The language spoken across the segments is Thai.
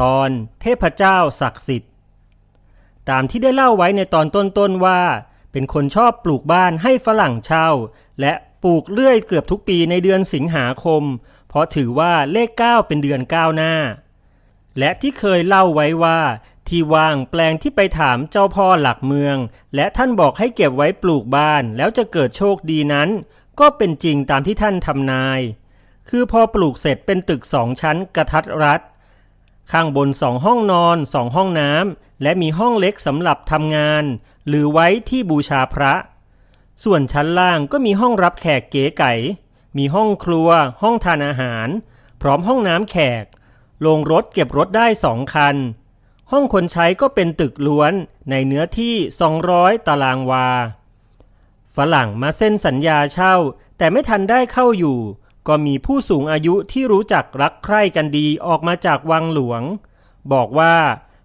ตอนเทพเจ้าศักดิ์สิทธิ์ ตามที่ได้เล่าไว้ในตอนต้นๆว่า เป็นคนชอบปลูกบ้านให้ฝรั่งเช่า และปลูกเรื่อยเกือบทุกปีในเดือนสิงหาคม เพราะถือว่าเลข 9 เป็นเดือนก้าวหน้า และที่เคยเล่าไว้ว่าที่ว่างแปลงที่ไปถามเจ้าพ่อหลักเมือง และท่านบอกให้เก็บไว้ปลูกบ้านแล้วจะเกิดโชคดีนั้น ก็เป็นจริงตามที่ท่านทำนาย คือพอปลูกเสร็จเป็นตึกสองชั้นกระทัดรัด ข้างบนสองห้องนอนสองห้องน้ำและมีห้องเล็กสำหรับทำงาน หรือไว้ที่บูชาพระ ส่วนชั้นล่างก็มีห้องรับแขกเก๋ไก่มีห้องครัว ห้องทานอาหาร พร้อมห้องน้ำแขกโรงรถเก็บรถได้สองคัน ห้องคนใช้ก็เป็นตึกล้วนในเนื้อที่ 200 ตารางวา ฝรั่งมาเซ็นสัญญาเช่า แต่ไม่ทันได้เข้าอยู่ ก็มีผู้สูงอายุที่รู้จักรักใคร่กันดีออกมาจากวังหลวง บอกว่า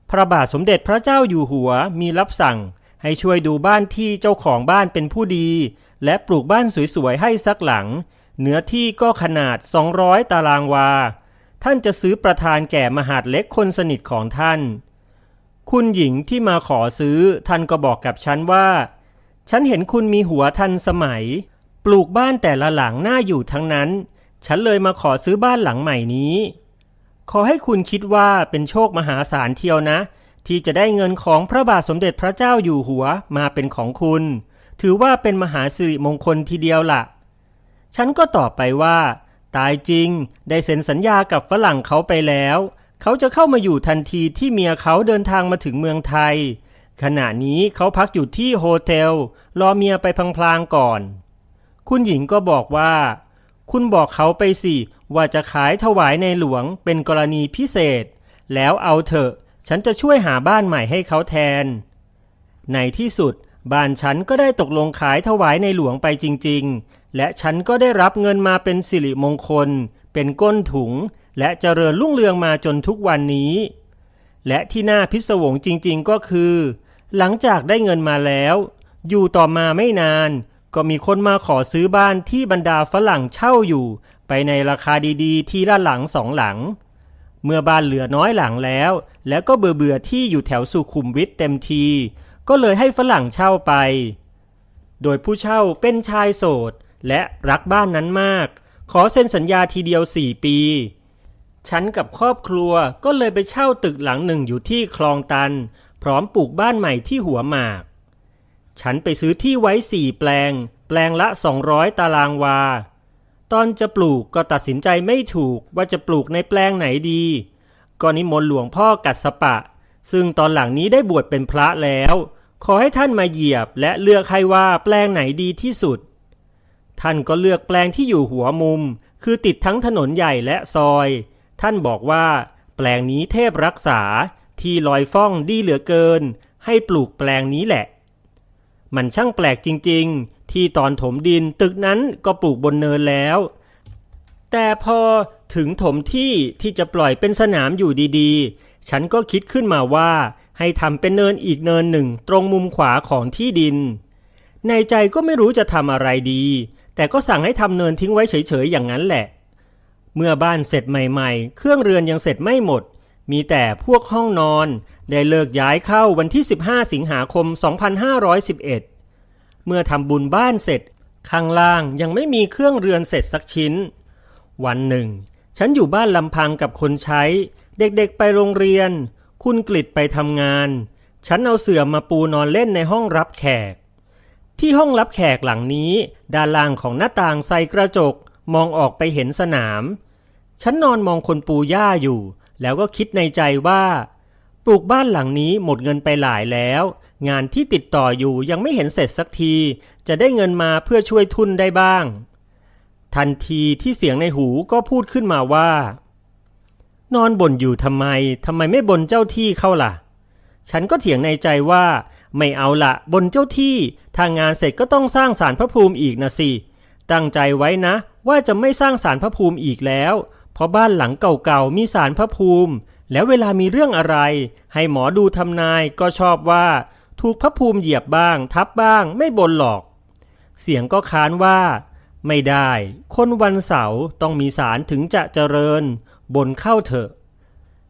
พระบาทสมเด็จพระเจ้าอยู่หัวมีรับสั่ง ให้ช่วยดูบ้านที่เจ้าของบ้านเป็นผู้ดี และปลูกบ้านสวยๆให้สักหลัง เนื้อที่ก็ขนาด 200 ตารางวา ท่านจะซื้อประธานแก่มหาดเล็กคนสนิทของท่าน คุณหญิงที่มาขอซื้อท่านก็บอกกับฉันว่า ฉันเห็นคุณมีหัวทันสมัย ปลูกบ้านแต่ละหลังน่าอยู่ทั้งนั้น ฉันเลยมาขอซื้อบ้านหลังใหม่นี้ ขอให้คุณคิดว่าเป็นโชคมหาศาลเทียวนะ ที่จะได้เงินของพระบาทสมเด็จพระเจ้าอยู่หัวมาเป็นของคุณ ถือว่าเป็นมหาสิริมงคลทีเดียวละ่ะ ฉันก็ตอบไปว่า ตายจริงได้เซ็นสัญญากับฝรั่งเขาไปแล้ว เขาจะเข้ามาอยู่ทันทีที่เมียเขาเดินทางมาถึงเมืองไทย ขณะนี้เขาพักอยู่ที่โฮเทลรอเมียไปพลางๆก่อน คุณหญิงก็บอกว่า คุณบอกเขาไปสิ ว่าจะขายถวายในหลวงเป็นกรณีพิเศษ แล้วเอาเถอะ ฉันจะช่วยหาบ้านใหม่ให้เขาแทน ในที่สุด บ้านฉันก็ได้ตกลงขายถวายในหลวงไปจริง ๆ และฉันก็ได้รับเงินมาเป็นสิริมงคล เป็นก้นถุง และเจริญรุ่งเรืองมาจนทุกวันนี้ และที่น่าพิศวงจริง ๆ ก็คือ หลังจากได้เงินมาแล้ว อยู่ต่อมาไม่นาน ก็มีคนมาขอซื้อบ้านที่บรรดาฝรั่งเช่าอยู่ ไปในราคาดีๆ ที่ละหลังสองหลัง เมื่อบ้านเหลือน้อยหลังแล้ว แล้วก็เบื่อเบื่อที่อยู่แถวสุขุมวิทเต็มที ก็เลยให้ฝรั่งเช่าไป โดยผู้เช่าเป็นชายโสด และรักบ้านนั้นมาก ขอเซ็นสัญญาทีเดียวสี่ปี ฉันกับครอบครัวก็เลยไปเช่าตึกหลังหนึ่งอยู่ที่คลองตัน พร้อมปลูกบ้านใหม่ที่หัวหมาก ฉันไปซื้อที่ไว้สี่แปลง แปลงละ 200 ตารางวา ตอนจะปลูกก็ตัดสินใจไม่ถูกว่าจะปลูกในแปลงไหนดี ก็นิมนต์หลวงพ่อกัดสปะ ซึ่งตอนหลังนี้ได้บวชเป็นพระแล้ว ขอให้ท่านมาเหยียบและเลือกให้ว่าแปลงไหนดีที่สุด ท่านก็เลือกแปลงที่อยู่หัวมุม คือติดทั้งถนนใหญ่และซอย ท่านบอกว่า แปลงนี้เทพรักษาที่ลอยฟ้องดีเหลือเกิน ให้ปลูกแปลงนี้แหละ มันช่างแปลกจริง ๆ ที่ตอนถมดินตึกนั้นก็ปลูกบนเนินแล้ว แต่พอถึงถมที่ที่จะปล่อยเป็นสนามอยู่ดีๆ ฉันก็คิดขึ้นมาว่า ให้ทำเป็นเนินอีกเนินหนึ่งตรงมุมขวาของที่ดิน ในใจก็ไม่รู้จะทำอะไรดี แต่ก็สั่งให้ทำเนินทิ้งไว้เฉยๆอย่างนั้นแหละ เมื่อบ้านเสร็จใหม่ ๆ เครื่องเรือนยังเสร็จไม่หมด มีแต่พวกห้องนอนได้เลิกย้ายเข้าวันที่ 15 สิงหาคม 2511 เมื่อทำบุญบ้านเสร็จ ข้างล่างยังไม่มีเครื่องเรือนเสร็จสักชิ้น วันหนึ่ง ฉันอยู่บ้านลำพังกับคนใช้ เด็กๆไปโรงเรียน คุณกลิดไปทำงาน ฉันเอาเสื่อมาปูนอนเล่นในห้องรับแขก ที่ห้องรับแขกหลังนี้ ด้านล่างของหน้าต่างใส่กระจก มองออกไปเห็นสนาม ฉันนอนมองคนปูหญ้าอยู่ แล้วก็คิดในใจว่า ปลูกบ้านหลังนี้หมดเงินไปหลายแล้ว งานที่ติดต่ออยู่ยังไม่เห็นเสร็จสักที จะได้เงินมาเพื่อช่วยทุนได้บ้าง ทันทีที่เสียงในหูก็พูดขึ้นมาว่า นอนบ่นอยู่ทำไมทำไมไม่บ่นเจ้าที่เข้าล่ะ ฉันก็เถียงในใจว่า ไม่เอาละบนเจ้าที่ทางงานเสร็จก็ต้องสร้างสารพระภูมิอีกนะสิตั้งใจไว้นะว่าจะไม่สร้างสารพระภูมิอีกแล้ว เพราะบ้านหลังเก่าๆมีสารพระภูมิ แล้วเวลามีเรื่องอะไร ให้หมอดูทำนายก็ชอบว่า ถูกพระภูมิเหยียบบ้าง ทับบ้างไม่บนหรอก เสียงก็ค้านว่า ไม่ได้ คนวันเสาร์ต้องมีสารถึงจะเจริญ บนเข้าเถอะ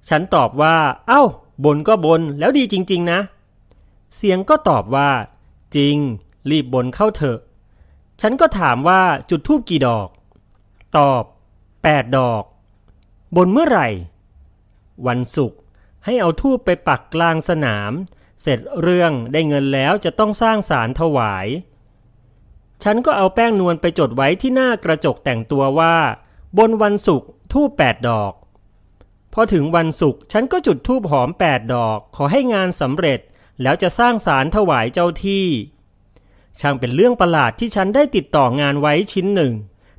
ฉันตอบว่า เอ้า บนก็บนแล้วดีจริง ๆ นะ เสียงก็ตอบว่า จริง รีบบนเข้าเถอะ ฉันก็ถามว่าจุดทูบกี่ดอก ตอบแปดดอก บนเมื่อไหร่ วันศุกร์ให้เอาทูบไปปักกลางสนาม เสร็จเรื่องได้เงินแล้วจะต้องสร้างสารถวาย ฉันก็เอาแป้งนวลไปจดไว้ที่หน้ากระจกแต่งตัวว่า บนวันศุกร์ทูบแปดดอก พอถึงวันศุกร์ฉันก็จุดทูบหอมแปดดอก ขอให้งานสำเร็จแล้วจะสร้างสารถวายเจ้าที่ ช่างเป็นเรื่องประหลาดที่ฉันได้ติดต่องานไว้ชิ้นหนึ่ง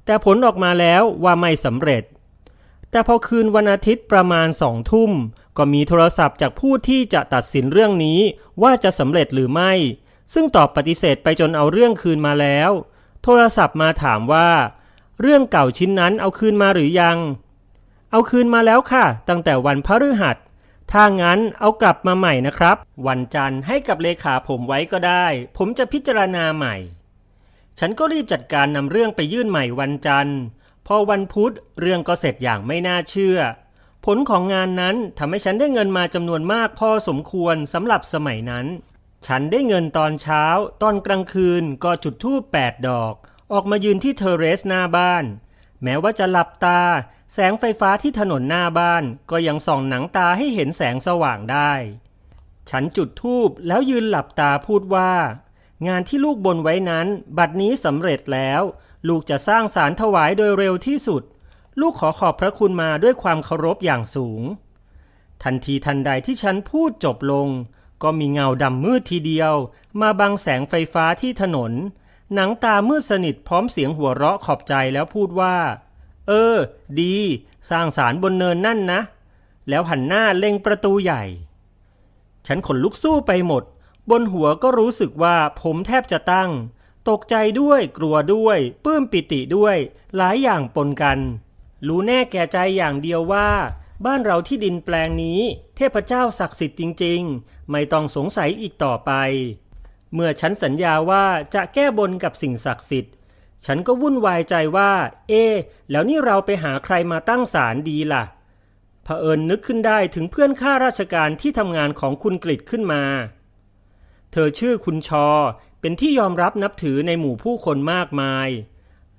แต่ผลออกมาแล้วว่าไม่สำเร็จ แต่พอคืนวันอาทิตย์ประมาณสองทุ่ม ก็มีโทรศัพท์จากผู้ที่จะตัดสินเรื่องนี้ว่าจะสำเร็จหรือไม่ ซึ่งตอบปฏิเสธไปจนเอาเรื่องคืนมาแล้ว โทรศัพท์มาถามว่า เรื่องเก่าชิ้นนั้นเอาคืนมาหรือยัง เอาคืนมาแล้วค่ะ ตั้งแต่วันพฤหัสถ้างั้นเอากลับมาใหม่นะครับ วันจันทร์ให้กับเลขาผมไว้ก็ได้ ผมจะพิจารณาใหม่ ฉันก็รีบจัดการนำเรื่องไปยื่นใหม่วันจันทร์ พอวันพุธเรื่องก็เสร็จอย่างไม่น่าเชื่อ ผลของงานนั้นทำให้ฉันได้เงินมาจำนวนมากพอสมควรสำหรับสมัยนั้น ฉันได้เงินตอนเช้า ตอนกลางคืนก็จุดธูปแปดดอก ออกมายืนที่เทอเรสหน้าบ้าน แม้ว่าจะหลับตา แสงไฟฟ้าที่ถนนหน้าบ้าน ก็ยังส่องหนังตาให้เห็นแสงสว่างได้ ฉันจุดธูปแล้วยืนหลับตาพูดว่า งานที่ลูกบนไว้นั้น บัดนี้สำเร็จแล้ว ลูกจะสร้างสารถวายโดยเร็วที่สุด ลูกขอขอบพระคุณมาด้วยความเคารพอย่างสูง ทันทีทันใดที่ฉันพูดจบลง ก็มีเงาดำมืดทีเดียว มาบังแสงไฟฟ้าที่ถนน หนังตามืดสนิทพร้อมเสียงหัวเราะขอบใจแล้วพูดว่า เออ ดี สร้างสารบนเนินนั่นนะ แล้วหันหน้าเล็งประตูใหญ่ ฉันขนลุกสู้ไปหมด บนหัวก็รู้สึกว่าผมแทบจะตั้ง ตกใจด้วยกลัวด้วยปลื้มปิติด้วย หลายอย่างปนกัน รู้แน่แก่ใจอย่างเดียวว่า บ้านเราที่ดินแปลงนี้ เทพเจ้าศักดิ์สิทธิ์จริง ๆ ไม่ต้องสงสัยอีกต่อไป เมื่อฉันสัญญาว่าจะแก้บนกับสิ่งศักดิ์สิทธิ์ ฉันก็วุ่นวายใจว่า เอ๊แล้วนี่เราไปหาใครมาตั้งศาลดีล่ะเผอิญนึกขึ้นได้ถึงเพื่อนข้าราชการที่ทำงานของคุณกฤษขึ้นมา เธอชื่อคุณชอ เป็นที่ยอมรับนับถือในหมู่ผู้คนมากมาย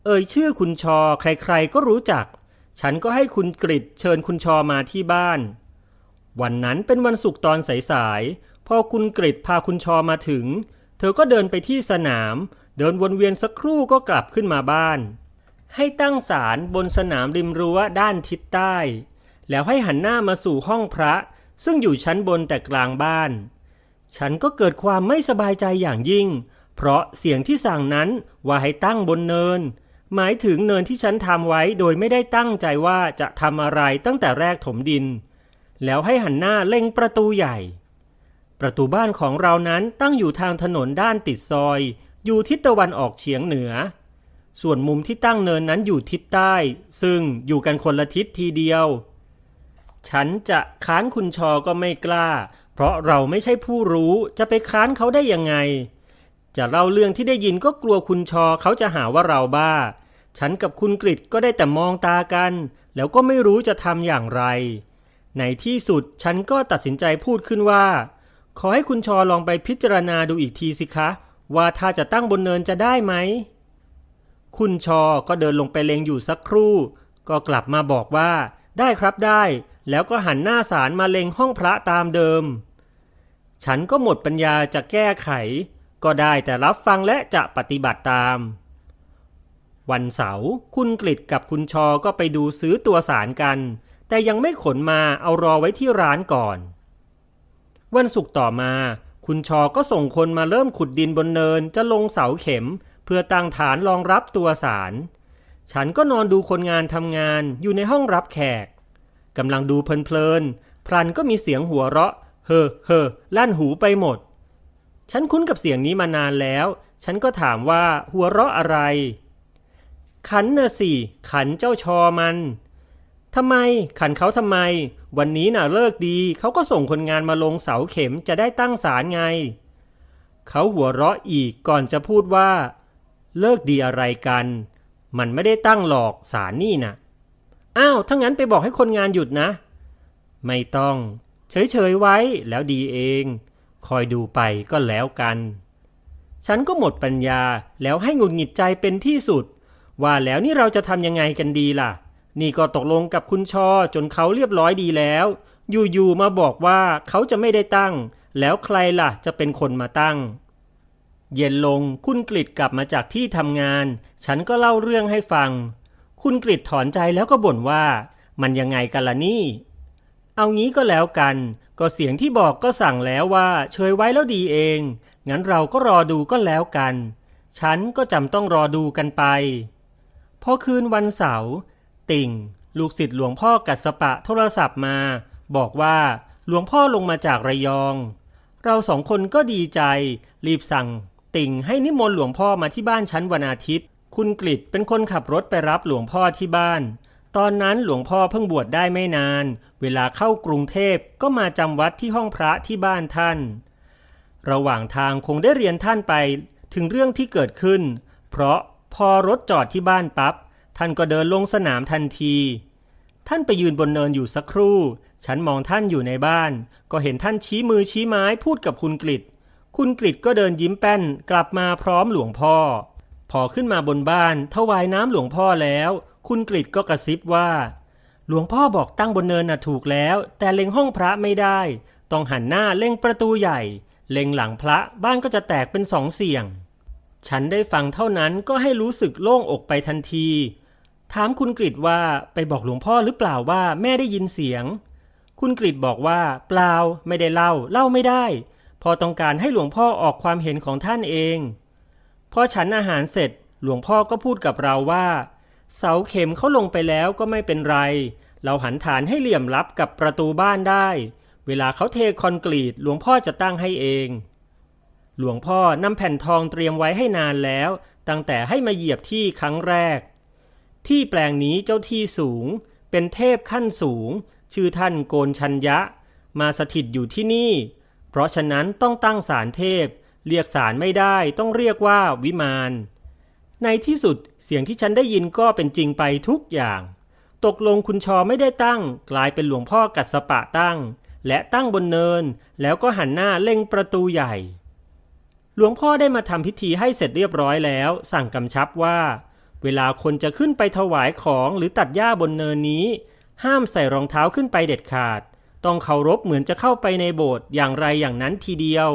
เอ่ยชื่อคุณชอใครๆก็รู้จัก ฉันก็ให้คุณกฤษเชิญคุณชอมาที่บ้าน วันนั้นเป็นวันศุกร์ตอนสายๆ พอคุณกฤษพาคุณชอมาถึง เธอก็เดินไปที่สนาม เดินวนเวียนสักครู่ก็กลับขึ้นมาบ้าน ให้ตั้งศาลบนสนามริมรั้วด้านทิศใต้ แล้วให้หันหน้ามาสู่ห้องพระซึ่งอยู่ชั้นบนแต่กลางบ้าน ฉันก็เกิดความไม่สบายใจอย่างยิ่ง เพราะเสียงที่สั่งนั้นว่าให้ตั้งบนเนิน หมายถึงเนินที่ฉันทำไว้โดยไม่ได้ตั้งใจว่าจะทำอะไรตั้งแต่แรกถมดิน แล้วให้หันหน้าเล็งประตูใหญ่ ประตูบ้านของเรานั้นตั้งอยู่ทางถนนด้านติดซอย อยู่ทิศตะวันออกเฉียงเหนือ ส่วนมุมที่ตั้งเนินนั้นอยู่ทิศใต้ ซึ่งอยู่กันคนละทิศทีเดียว ฉันจะค้านคุณชอก็ไม่กล้า เพราะเราไม่ใช่ผู้รู้จะไปค้านเขาได้ยังไง จะเล่าเรื่องที่ได้ยินก็กลัวคุณชอเขาจะหาว่าเราบ้า ฉันกับคุณกริดก็ได้แต่มองตากัน แล้วก็ไม่รู้จะทำอย่างไร ในที่สุดฉันก็ตัดสินใจพูดขึ้นว่า ขอให้คุณชอลองไปพิจารณาดูอีกทีสิคะ ว่าถ้าจะตั้งบนเนินจะได้ไหม คุณชอก็เดินลงไปเลงอยู่สักครู่ ก็กลับมาบอกว่า ได้ครับได้ แล้วก็หันหน้าสารมาเลงห้องพระตามเดิม ฉันก็หมดปัญญาจะแก้ไข ก็ได้แต่รับฟังและจะปฏิบัติตาม วันเสาร์คุณกฤษกับคุณชอก็ไปดูซื้อตัวสารกัน แต่ยังไม่ขนมาเอารอไว้ที่ร้านก่อน วันศุกร์ต่อมา คุณชอก็ส่งคนมาเริ่มขุดดินบนเนินจะลงเสาเข็ม เพื่อตั้งฐานรองรับตัวสาร ฉันก็นอนดูคนงานทำงานอยู่ในห้องรับแขกกำลังดูเพลินๆพลันก็มีเสียงหัวเราะ เฮ่อเฮ่อลั่นหูไปหมด ฉันคุ้นกับเสียงนี้มานานแล้ว ฉันก็ถามว่าหัวเราะอะไร ขันน่ะสิ ขันเจ้าชอมันทำไม ขันเขาทำไม วันนี้น่ะเลิกดี เขาก็ส่งคนงานมาลงเสาเข็มจะได้ตั้งศาลไง เขาหัวเราะอีกก่อนจะพูดว่า เลิกดีอะไรกัน มันไม่ได้ตั้งหรอกศาลนี่น่ะ อ้าวถ้างั้นไปบอกให้คนงานหยุดนะ ไม่ต้อง เฉยๆไว้แล้วดีเอง คอยดูไปก็แล้วกัน ฉันก็หมดปัญญาแล้วให้หงุดหงิดใจเป็นที่สุด ว่าแล้วนี่เราจะทำยังไงกันดีล่ะ นี่ก็ตกลงกับคุณชอจนเขาเรียบร้อยดีแล้ว อยู่ๆมาบอกว่าเขาจะไม่ได้ตั้ง แล้วใครล่ะจะเป็นคนมาตั้งเย็นลงคุณกริดกลับมาจากที่ทำงาน ฉันก็เล่าเรื่องให้ฟัง คุณกริดถอนใจแล้วก็บ่นว่า มันยังไงกันล่ะนี่ เอางี้ก็แล้วกัน ก็เสียงที่บอกก็สั่งแล้วว่าเฉยไว้แล้วดีเอง งั้นเราก็รอดูก็แล้วกัน ฉันก็จำต้องรอดูกันไป พอคืนวันเสาร์ติ่ง ลูกศิษย์หลวงพ่อกัสปะโทรศัพท์มา บอกว่าหลวงพ่อลงมาจากระยอง เราสองคนก็ดีใจ รีบสั่ง ติ่งให้นิมนต์หลวงพ่อมาที่บ้านชั้นวันอาทิตย์ คุณกฤษเป็นคนขับรถไปรับหลวงพ่อที่บ้าน ตอนนั้นหลวงพ่อเพิ่งบวชได้ไม่นาน เวลาเข้ากรุงเทพก็มาจำวัดที่ห้องพระที่บ้านท่าน ระหว่างทางคงได้เรียนท่านไปถึงเรื่องที่เกิดขึ้น เพราะพอรถจอดที่บ้านปับ๊บท่านก็เดินลงสนามทันที ท่านไปยืนบนเนินอยู่สักครู่ ฉันมองท่านอยู่ในบ้าน ก็เห็นท่านชี้มือชี้ไม้พูดกับคุณกฤษคุณกฤษก็เดินยิ้มแป้นกลับมาพร้อมหลวงพ่อ พอขึ้นมาบนบ้านถวายน้ำหลวงพ่อแล้ว คุณกฤษก็กระซิบว่า หลวงพ่อบอกตั้งบนเนินน่ะถูกแล้ว แต่เล็งห้องพระไม่ได้ ต้องหันหน้าเล็งประตูใหญ่ เล็งหลังพระบ้านก็จะแตกเป็นสองเสี่ยง ฉันได้ฟังเท่านั้นก็ให้รู้สึกโล่งอกไปทันที ถามคุณกฤษว่าไปบอกหลวงพ่อหรือเปล่าว่าแม่ได้ยินเสียง คุณกฤษบอกว่า เปล่าไม่ได้เล่า เล่าไม่ได้ พอต้องการให้หลวงพ่อออกความเห็นของท่านเองพอฉันอาหารเสร็จหลวงพ่อก็พูดกับเราว่า เสาเข็มเขาลงไปแล้วก็ไม่เป็นไร เราหันฐานให้เหลี่ยมรับกับประตูบ้านได้ เวลาเขาเทคอนกรีตหลวงพ่อจะตั้งให้เอง หลวงพ่อนำแผ่นทองเตรียมไว้ให้นานแล้ว ตั้งแต่ให้มาเหยียบที่ครั้งแรก ที่แปลงนี้เจ้าที่สูง เป็นเทพขั้นสูง ชื่อท่านโกนชัญญะ มาสถิตอยู่ที่นี่ เพราะฉะนั้นต้องตั้งศาลเทพ เรียกศาลไม่ได้ต้องเรียกว่าวิมาน ในที่สุดเสียงที่ฉันได้ยินก็เป็นจริงไปทุกอย่าง ตกลงคุณชอไม่ได้ตั้ง กลายเป็นหลวงพ่อกัสปะตั้ง และตั้งบนเนิน แล้วก็หันหน้าเล็งประตูใหญ่ หลวงพ่อได้มาทำพิธีให้เสร็จเรียบร้อยแล้ว สั่งกำชับว่า เวลาคนจะขึ้นไปถวายของหรือตัดหญ้าบนเนินนี้ ห้ามใส่รองเท้าขึ้นไปเด็ดขาด ต้องเคารพเหมือนจะเข้าไปในโบสถ์อย่างไรอย่างนั้นทีเดียว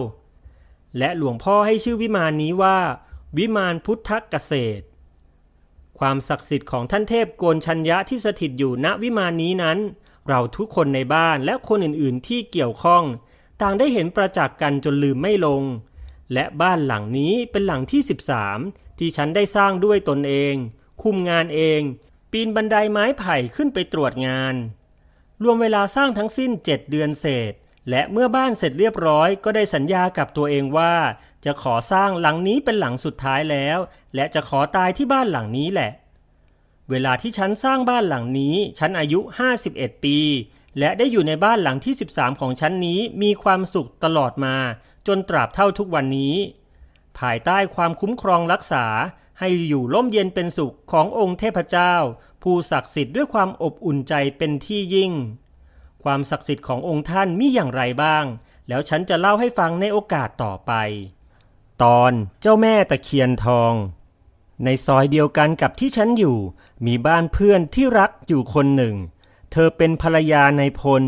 และหลวงพ่อให้ชื่อวิมานนี้ว่า วิมานพุทธเกษตร ความศักดิ์สิทธิ์ของท่านเทพโกนชัญญะที่สถิตอยู่ณวิมานนี้นั้น เราทุกคนในบ้านและคนอื่นๆที่เกี่ยวข้อง ต่างได้เห็นประจักษ์กันจนลืมไม่ลง และบ้านหลังนี้เป็นหลังที่ 13 ที่ฉันได้สร้างด้วยตนเอง คุมงานเอง ปีนบันไดไม้ไผ่ขึ้นไปตรวจงาน รวมเวลาสร้างทั้งสิ้น 7 เดือนเศษและเมื่อบ้านเสร็จเรียบร้อยก็ได้สัญญากับตัวเองว่า จะขอสร้างหลังนี้เป็นหลังสุดท้ายแล้ว และจะขอตายที่บ้านหลังนี้แหละ เวลาที่ฉันสร้างบ้านหลังนี้ ฉันอายุ 51 ปี และได้อยู่ในบ้านหลังที่ 13 ของฉันนี้มีความสุขตลอดมา จนตราบเท่าทุกวันนี้ ภายใต้ความคุ้มครองรักษาให้อยู่ร่มเย็นเป็นสุขขององค์เทพเจ้า ผู้ศักดิ์สิทธิ์ด้วยความอบอุ่นใจเป็นที่ยิ่ง ความศักดิ์สิทธิ์ขององค์ท่านมีอย่างไรบ้าง แล้วฉันจะเล่าให้ฟังในโอกาสต่อไป ตอนเจ้าแม่ตะเคียนทอง ในซอยเดียวกันกับที่ฉันอยู่ มีบ้านเพื่อนที่รักอยู่คนหนึ่ง เธอเป็นภรรยาในพล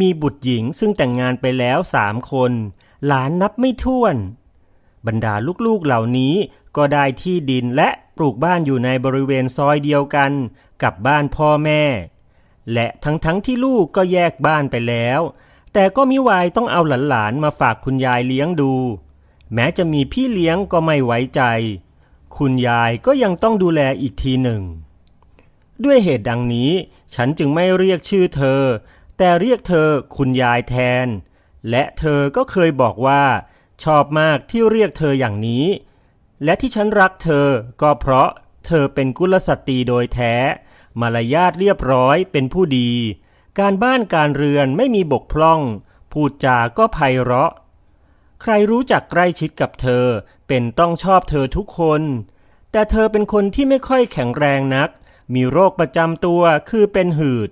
มีบุตรหญิงซึ่งแต่งงานไปแล้วสามคน หลานนับไม่ถ้วน บรรดาลูกๆเหล่านี้ก็ได้ที่ดินและปลูกบ้านอยู่ในบริเวณซอยเดียวกันกับบ้านพ่อแม่ และทั้งๆทที่ลูกก็แยกบ้านไปแล้ว แต่ก็มิวายต้องเอาหลานๆมาฝากคุณยายเลี้ยงดู แม้จะมีพี่เลี้ยงก็ไม่ไว้ใจ คุณยายก็ยังต้องดูแลอีกทีหนึ่ง ด้วยเหตุดังนี้ ฉันจึงไม่เรียกชื่อเธอ แต่เรียกเธอคุณยายแทน และเธอก็เคยบอกว่า ชอบมากที่เรียกเธออย่างนี้ และที่ฉันรักเธอก็เพราะเธอเป็นกุลสตรีโดยแท้ มารยาทเรียบร้อยเป็นผู้ดี การบ้านการเรือนไม่มีบกพร่อง พูดจาก็ไพเราะ ใครรู้จักใกล้ชิดกับเธอ เป็นต้องชอบเธอทุกคน แต่เธอเป็นคนที่ไม่ค่อยแข็งแรงนัก มีโรคประจำตัวคือเป็นหืด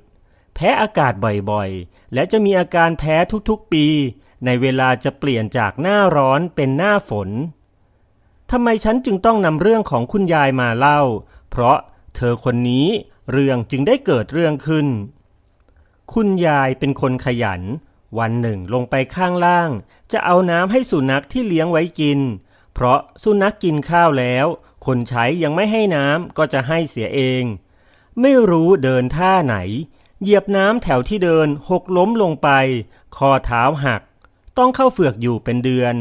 แพ้อากาศบ่อยๆ และจะมีอาการแพ้ทุกๆปี ในเวลาจะเปลี่ยนจากหน้าร้อนเป็นหน้าฝนทำไมฉันจึงต้องนำเรื่องของคุณยายมาเล่า เพราะเธอคนนี้เรื่องจึงได้เกิดเรื่องขึ้น คุณยายเป็นคนขยัน วันหนึ่งลงไปข้างล่าง จะเอาน้ำให้สุนัขที่เลี้ยงไว้กิน เพราะสุนัขกินข้าวแล้ว คนใช้ยังไม่ให้น้ำก็จะให้เสียเอง ไม่รู้เดินท่าไหน เหยียบน้ำแถวที่เดินหกล้มลงไป คอเท้าหัก ต้องเข้าเฝือกอยู่เป็นเดือน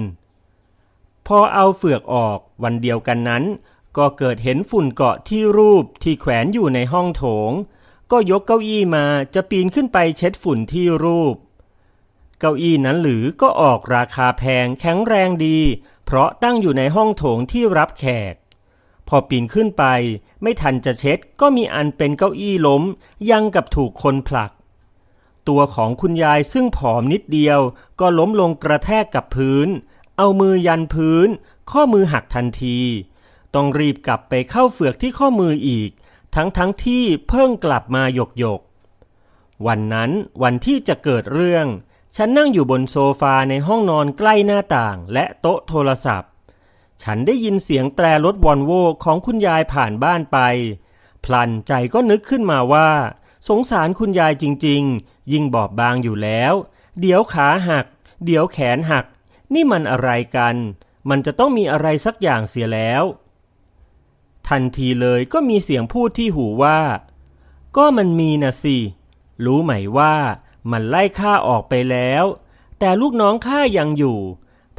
พอเอาเฝือกออกวันเดียวกันนั้น ก็เกิดเห็นฝุ่นเกาะที่รูปที่แขวนอยู่ในห้องโถง ก็ยกเก้าอี้มาจะปีนขึ้นไปเช็ดฝุ่นที่รูป เก้าอี้นั้นหรือก็ออกราคาแพงแข็งแรงดี เพราะตั้งอยู่ในห้องโถงที่รับแขก พอปีนขึ้นไป ไม่ทันจะเช็ดก็มีอันเป็นเก้าอี้ล้ม ยังกับถูกคนผลัก ตัวของคุณยายซึ่งผอมนิดเดียว ก็ล้มลงกระแทกกับพื้น เอามือยันพื้น ข้อมือหักทันที ต้องรีบกลับไปเข้าเฟือกที่ข้อมืออีก ทั้งทั้งที่เพิ่งกลับมาหยกหยกวันนั้นวันที่จะเกิดเรื่อง ฉันนั่งอยู่บนโซฟาในห้องนอนใกล้หน้าต่างและโต๊ะโทรศัพท์ ฉันได้ยินเสียงแตรรถวอลโวของคุณยายผ่านบ้านไป พลันใจก็นึกขึ้นมาว่า สงสารคุณยายจริง ๆ ยิ่งบอบบางอยู่แล้ว เดี๋ยวขาหัก เดี๋ยวแขนหัก นี่มันอะไรกัน มันจะต้องมีอะไรสักอย่างเสียแล้ว ทันทีเลยก็มีเสียงพูดที่หูว่า ก็มันมีนะสิ รู้ไหมว่า มันไล่ข้าออกไปแล้ว แต่ลูกน้องข้ายังอยู่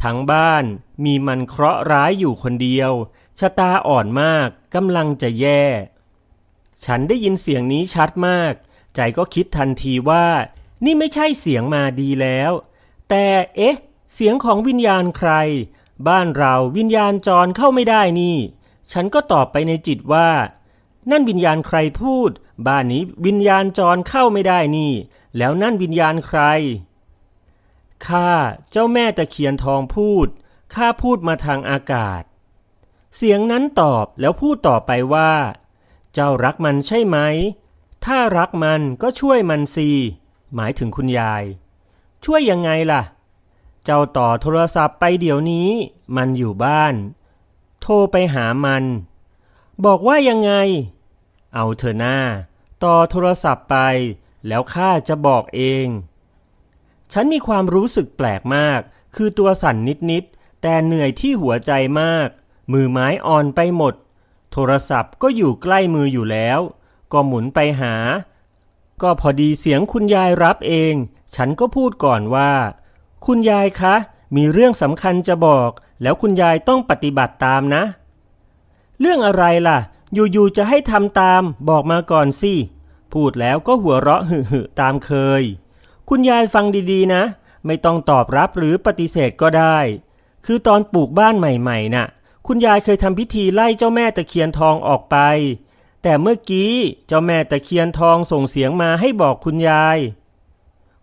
ทั้งบ้านมีมันเคราะห์ร้ายอยู่คนเดียว ชะตาอ่อนมากกำลังจะแย่ ฉันได้ยินเสียงนี้ชัดมาก ใจก็คิดทันทีว่า นี่ไม่ใช่เสียงมาดีแล้ว แต่เอ๊ะ เสียงของวิญญาณใคร บ้านเราวิญญาณจรเข้าไม่ได้นี่ ฉันก็ตอบไปในจิตว่า นั่นวิญญาณใครพูด บ้านนี้วิญญาณจรเข้าไม่ได้นี่ แล้วนั่นวิญญาณใคร ข้าเจ้าแม่ตะเคียนทองพูด ข้าพูดมาทางอากาศ เสียงนั้นตอบแล้วพูดต่อไปว่า เจ้ารักมันใช่ไหม ถ้ารักมันก็ช่วยมันสิ หมายถึงคุณยาย ช่วยยังไงล่ะ เจ้าต่อโทรศัพท์ไปเดี๋ยวนี้ มันอยู่บ้าน โทรไปหามัน บอกว่ายังไง เอาเถอหน้า ต่อโทรศัพท์ไป แล้วข้าจะบอกเอง ฉันมีความรู้สึกแปลกมาก คือตัวสั่นนิดๆ แต่เหนื่อยที่หัวใจมาก มือไม้อ่อนไปหมด โทรศัพท์ก็อยู่ใกล้มืออยู่แล้ว ก็หมุนไปหา ก็พอดีเสียงคุณยายรับเอง ฉันก็พูดก่อนว่า คุณยายคะ มีเรื่องสำคัญจะบอก แล้วคุณยายต้องปฏิบัติตามนะ เรื่องอะไรล่ะ อยู่ๆจะให้ทำตาม บอกมาก่อนสิ พูดแล้วก็หัวเราะหึ่ๆตามเคย คุณยายฟังดีๆนะ ไม่ต้องตอบรับหรือปฏิเสธก็ได้ คือตอนปลูกบ้านใหม่ๆน่ะ คุณยายเคยทำพิธีไล่เจ้าแม่ตะเคียนทองออกไป แต่เมื่อกี้เจ้าแม่ตะเคียนทองส่งเสียงมาให้บอกคุณยาย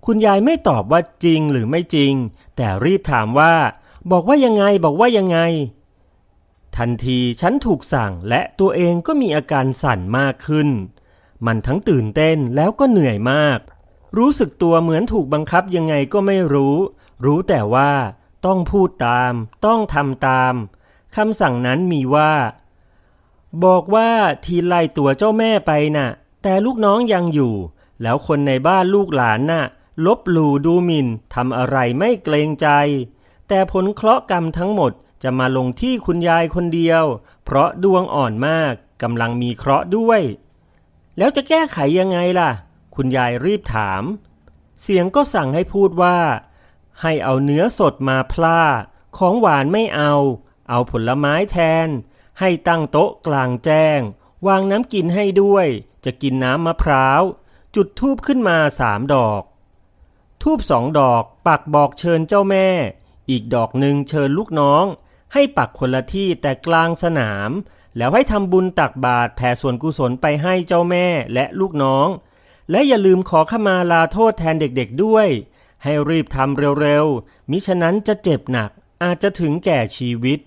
คุณยายไม่ตอบว่าจริงหรือไม่จริง แต่รีบถามว่า บอกว่ายังไงบอกว่ายังไงทันทีฉันถูกสั่งและตัวเองก็มีอาการสั่นมากขึ้น มันทั้งตื่นเต้นแล้วก็เหนื่อยมาก รู้สึกตัวเหมือนถูกบังคับยังไงก็ไม่รู้ รู้แต่ว่า ต้องพูดตาม ต้องทำตามคำสั่งนั้นมีว่า บอกว่าทีไล่ตัวเจ้าแม่ไปน่ะ แต่ลูกน้องยังอยู่ แล้วคนในบ้านลูกหลานน่ะ ลบหลู่ดูหมิ่นทำอะไรไม่เกรงใจ แต่ผลเคราะห์กรรมทั้งหมดจะมาลงที่คุณยายคนเดียว เพราะดวงอ่อนมากกำลังมีเคราะห์ด้วย แล้วจะแก้ไขยังไงล่ะ คุณยายรีบถาม เสียงก็สั่งให้พูดว่า ให้เอาเนื้อสดมาพล่า ของหวานไม่เอา เอาผลไม้แทน ให้ตั้งโต๊ะกลางแจ้ง วางน้ำกินให้ด้วย จะกินน้ำมะพร้าว จุดทูบขึ้นมาสามดอก ทูบสองดอกปักบอกเชิญเจ้าแม่ อีกดอกหนึ่งเชิญลูกน้อง ให้ปักคนละที่แต่กลางสนาม แล้วให้ทำบุญตักบาตรแผ่ส่วนกุศลไปให้เจ้าแม่และลูกน้อง และอย่าลืมขอขมาลาโทษแทนเด็กๆด้วย ให้รีบทำเร็วๆ มิฉะนั้นจะเจ็บหนักอาจจะถึงแก่ชีวิต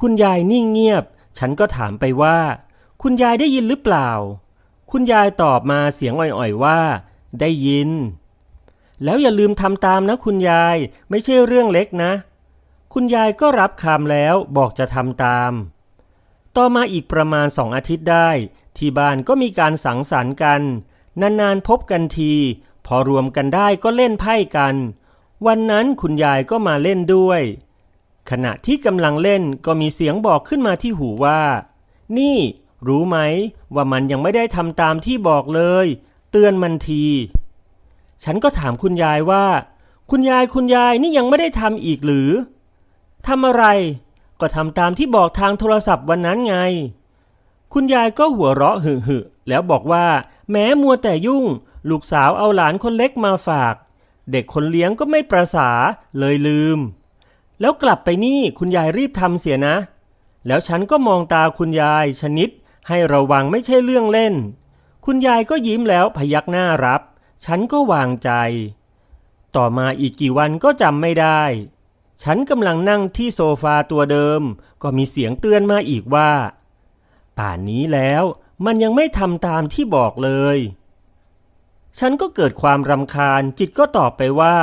คุณยายนิ่งเงียบ ฉันก็ถามไปว่า คุณยายได้ยินหรือเปล่า คุณยายตอบมาเสียงอ่อยๆว่า ได้ยิน แล้วอย่าลืมทำตามนะคุณยายไม่ใช่เรื่องเล็กนะ คุณยายก็รับคำแล้วบอกจะทำตาม ต่อมาอีกประมาณสองอาทิตย์ได้ ที่บ้านก็มีการสังสรรค์กัน นานๆพบกันที พอรวมกันได้ก็เล่นไพ่กัน วันนั้นคุณยายก็มาเล่นด้วย ขณะที่กำลังเล่นก็มีเสียงบอกขึ้นมาที่หูว่า นี่ รู้ไหม ว่ามันยังไม่ได้ทำตามที่บอกเลย เตือนมันที ฉันก็ถามคุณยายว่า คุณยายคุณยายนี่ยังไม่ได้ทำอีกหรือทำอะไร ก็ทำตามที่บอกทางโทรศัพท์วันนั้นไง คุณยายก็หัวเราะหึ่แล้วบอกว่า แม้มัวแต่ยุ่ง ลูกสาวเอาหลานคนเล็กมาฝาก เด็กคนเลี้ยงก็ไม่ประสาเลยลืม แล้วกลับไปนี่คุณยายรีบทำเสียนะ แล้วฉันก็มองตาคุณยายชนิด ให้ระวังไม่ใช่เรื่องเล่น คุณยายก็ยิ้มแล้วพยักหน้ารับ ฉันก็วางใจ ต่อมาอีกกี่วันก็จำไม่ได้ ฉันกำลังนั่งที่โซฟาตัวเดิม ก็มีเสียงเตือนมาอีกว่า ป่านนี้แล้วมันยังไม่ทำตามที่บอกเลย ฉันก็เกิดความรำคาญจิตก็ตอบไปว่า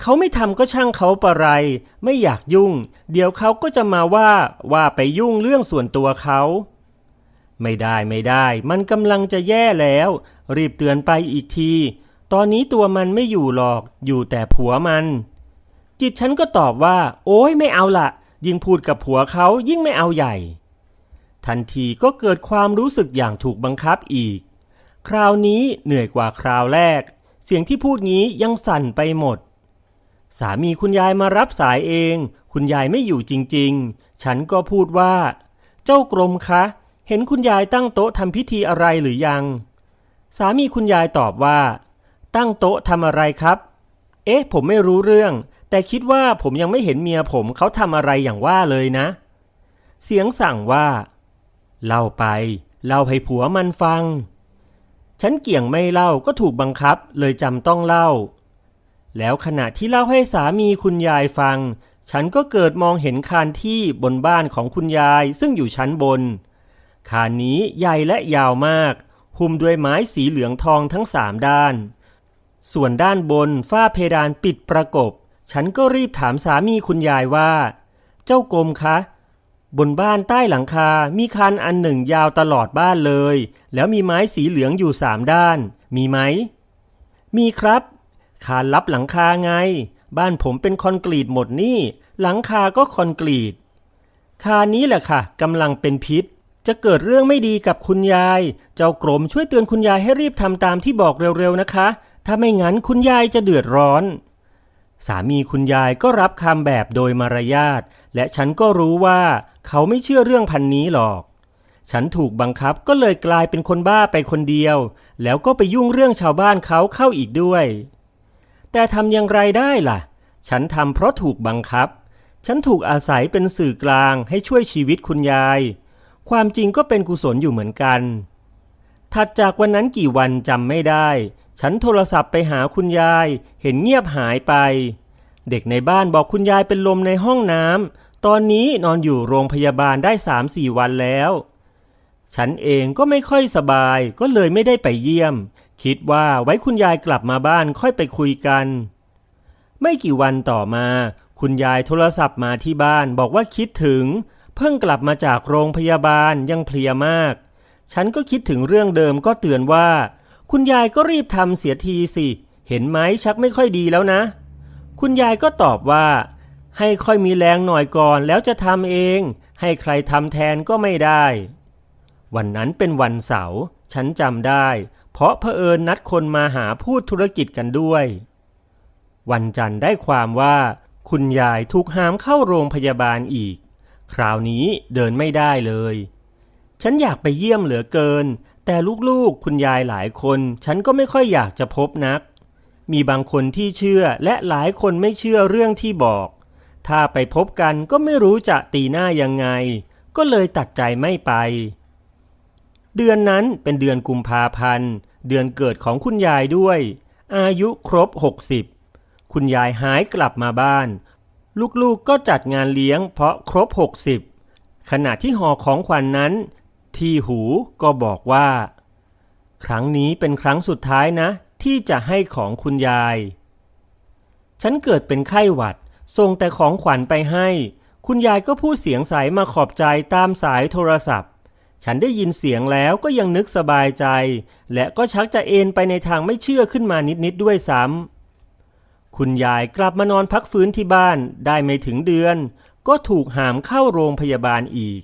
เขาไม่ทำก็ช่างเขาปะไร ไม่อยากยุ่ง เดี๋ยวเขาก็จะมาว่าว่าไปยุ่งเรื่องส่วนตัวเขา ไม่ได้ไม่ได้ มันกำลังจะแย่แล้ว รีบเตือนไปอีกที ตอนนี้ตัวมันไม่อยู่หรอก อยู่แต่ผัวมัน จิตฉันก็ตอบว่า โอ้ยไม่เอาละยิ่งพูดกับผัวเขายิ่งไม่เอาใหญ่ ทันทีก็เกิดความรู้สึกอย่างถูกบังคับอีก คราวนี้เหนื่อยกว่าคราวแรก เสียงที่พูดงี้ยังสั่นไปหมด สามีคุณยายมารับสายเอง คุณยายไม่อยู่จริง ๆ ฉันก็พูดว่า เจ้ากรมคะ เห็นคุณยายตั้งโต๊ะทำพิธีอะไรหรือยัง สามีคุณยายตอบว่า ตั้งโต๊ะทำอะไรครับ เอ๊ะ ผมไม่รู้เรื่อง แต่คิดว่าผมยังไม่เห็นเมียผมเขาทำอะไรอย่างว่าเลยนะ เสียงสั่งว่า เล่าไป เล่าให้ผัวมันฟัง ฉันเกี่ยงไม่เล่าก็ถูกบังคับเลยจำต้องเล่า แล้วขณะที่เล่าให้สามีคุณยายฟัง ฉันก็เกิดมองเห็นคานที่บนบ้านของคุณยายซึ่งอยู่ชั้นบน คานนี้ใหญ่และยาวมาก หุ้มด้วยไม้สีเหลืองทองทั้งสามด้าน ส่วนด้านบนฝ้าเพดานปิดประกบ ฉันก็รีบถามสามีคุณยายว่า เจ้ากรมคะ บนบ้านใต้หลังคา มีคานอันหนึ่งยาวตลอดบ้านเลย แล้วมีไม้สีเหลืองอยู่สามด้าน มีไหม มีครับ คานลับหลังคาไง บ้านผมเป็นคอนกรีตหมดนี่ หลังคาก็คอนกรีต คานนี้แหละค่ะกำลังเป็นพิษ จะเกิดเรื่องไม่ดีกับคุณยาย เจ้ากรมช่วยเตือนคุณยายให้รีบทำตามที่บอกเร็วๆนะคะ ถ้าไม่งั้นคุณยายจะเดือดร้อน สามีคุณยายก็รับคำแบบโดยมารยาทและฉันก็รู้ว่าเขาไม่เชื่อเรื่องพันนี้หรอก ฉันถูกบังคับก็เลยกลายเป็นคนบ้าไปคนเดียว แล้วก็ไปยุ่งเรื่องชาวบ้านเขาเข้าอีกด้วย แต่ทำอย่างไรได้ล่ะ ฉันทำเพราะถูกบังคับ ฉันถูกอาศัยเป็นสื่อกลางให้ช่วยชีวิตคุณยาย ความจริงก็เป็นกุศลอยู่เหมือนกันถัดจากวันนั้นกี่วันจำไม่ได้ ฉันโทรศัพท์ไปหาคุณยาย เห็นเงียบหายไป เด็กในบ้านบอกคุณยายเป็นลมในห้องน้ำ ตอนนี้นอนอยู่โรงพยาบาลได้สามสี่วันแล้ว ฉันเองก็ไม่ค่อยสบาย ก็เลยไม่ได้ไปเยี่ยม คิดว่าไว้คุณยายกลับมาบ้านค่อยไปคุยกัน ไม่กี่วันต่อมา คุณยายโทรศัพท์มาที่บ้านบอกว่าคิดถึง เพิ่งกลับมาจากโรงพยาบาลยังเพลียมาก ฉันก็คิดถึงเรื่องเดิมก็เตือนว่า คุณยายก็รีบทำเสียทีสิ เห็นไหมชักไม่ค่อยดีแล้วนะ คุณยายก็ตอบว่า ให้ค่อยมีแรงหน่อยก่อนแล้วจะทำเอง ให้ใครทำแทนก็ไม่ได้ วันนั้นเป็นวันเสาร์ฉันจำได้ เพราะเผอิญนัดคนมาหาพูดธุรกิจกันด้วย วันจันทร์ได้ความว่า คุณยายถูกหามเข้าโรงพยาบาลอีก คราวนี้เดินไม่ได้เลย ฉันอยากไปเยี่ยมเหลือเกิน แต่ลูกๆ คุณยายหลายคน ฉันก็ไม่ค่อยอยากจะพบนัก มีบางคนที่เชื่อและหลายคนไม่เชื่อเรื่องที่บอก ถ้าไปพบกันก็ไม่รู้จะตีหน้ายังไง ก็เลยตัดใจไม่ไป เดือนนั้นเป็นเดือนกุมภาพันธ์ เดือนเกิดของคุณยายด้วย อายุครบหกสิบคุณยายหายกลับมาบ้าน ลูกๆกก็จัดงานเลี้ยงเพราะครบหกสิบขณะที่หอของขวัญนนั้น ที่หูก็บอกว่า ครั้งนี้เป็นครั้งสุดท้ายนะ ที่จะให้ของคุณยาย ฉันเกิดเป็นไข้หวัดส่งแต่ของขวัญไปให้ คุณยายก็พูดเสียงใสมาขอบใจตามสายโทรศัพท์ ฉันได้ยินเสียงแล้วก็ยังนึกสบายใจ และก็ชักจะเอนไปในทางไม่เชื่อขึ้นมานิดๆด้วยซ้ำคุณยายกลับมานอนพักฟื้นที่บ้านได้ไม่ถึงเดือน ก็ถูกหามเข้าโรงพยาบาลอีก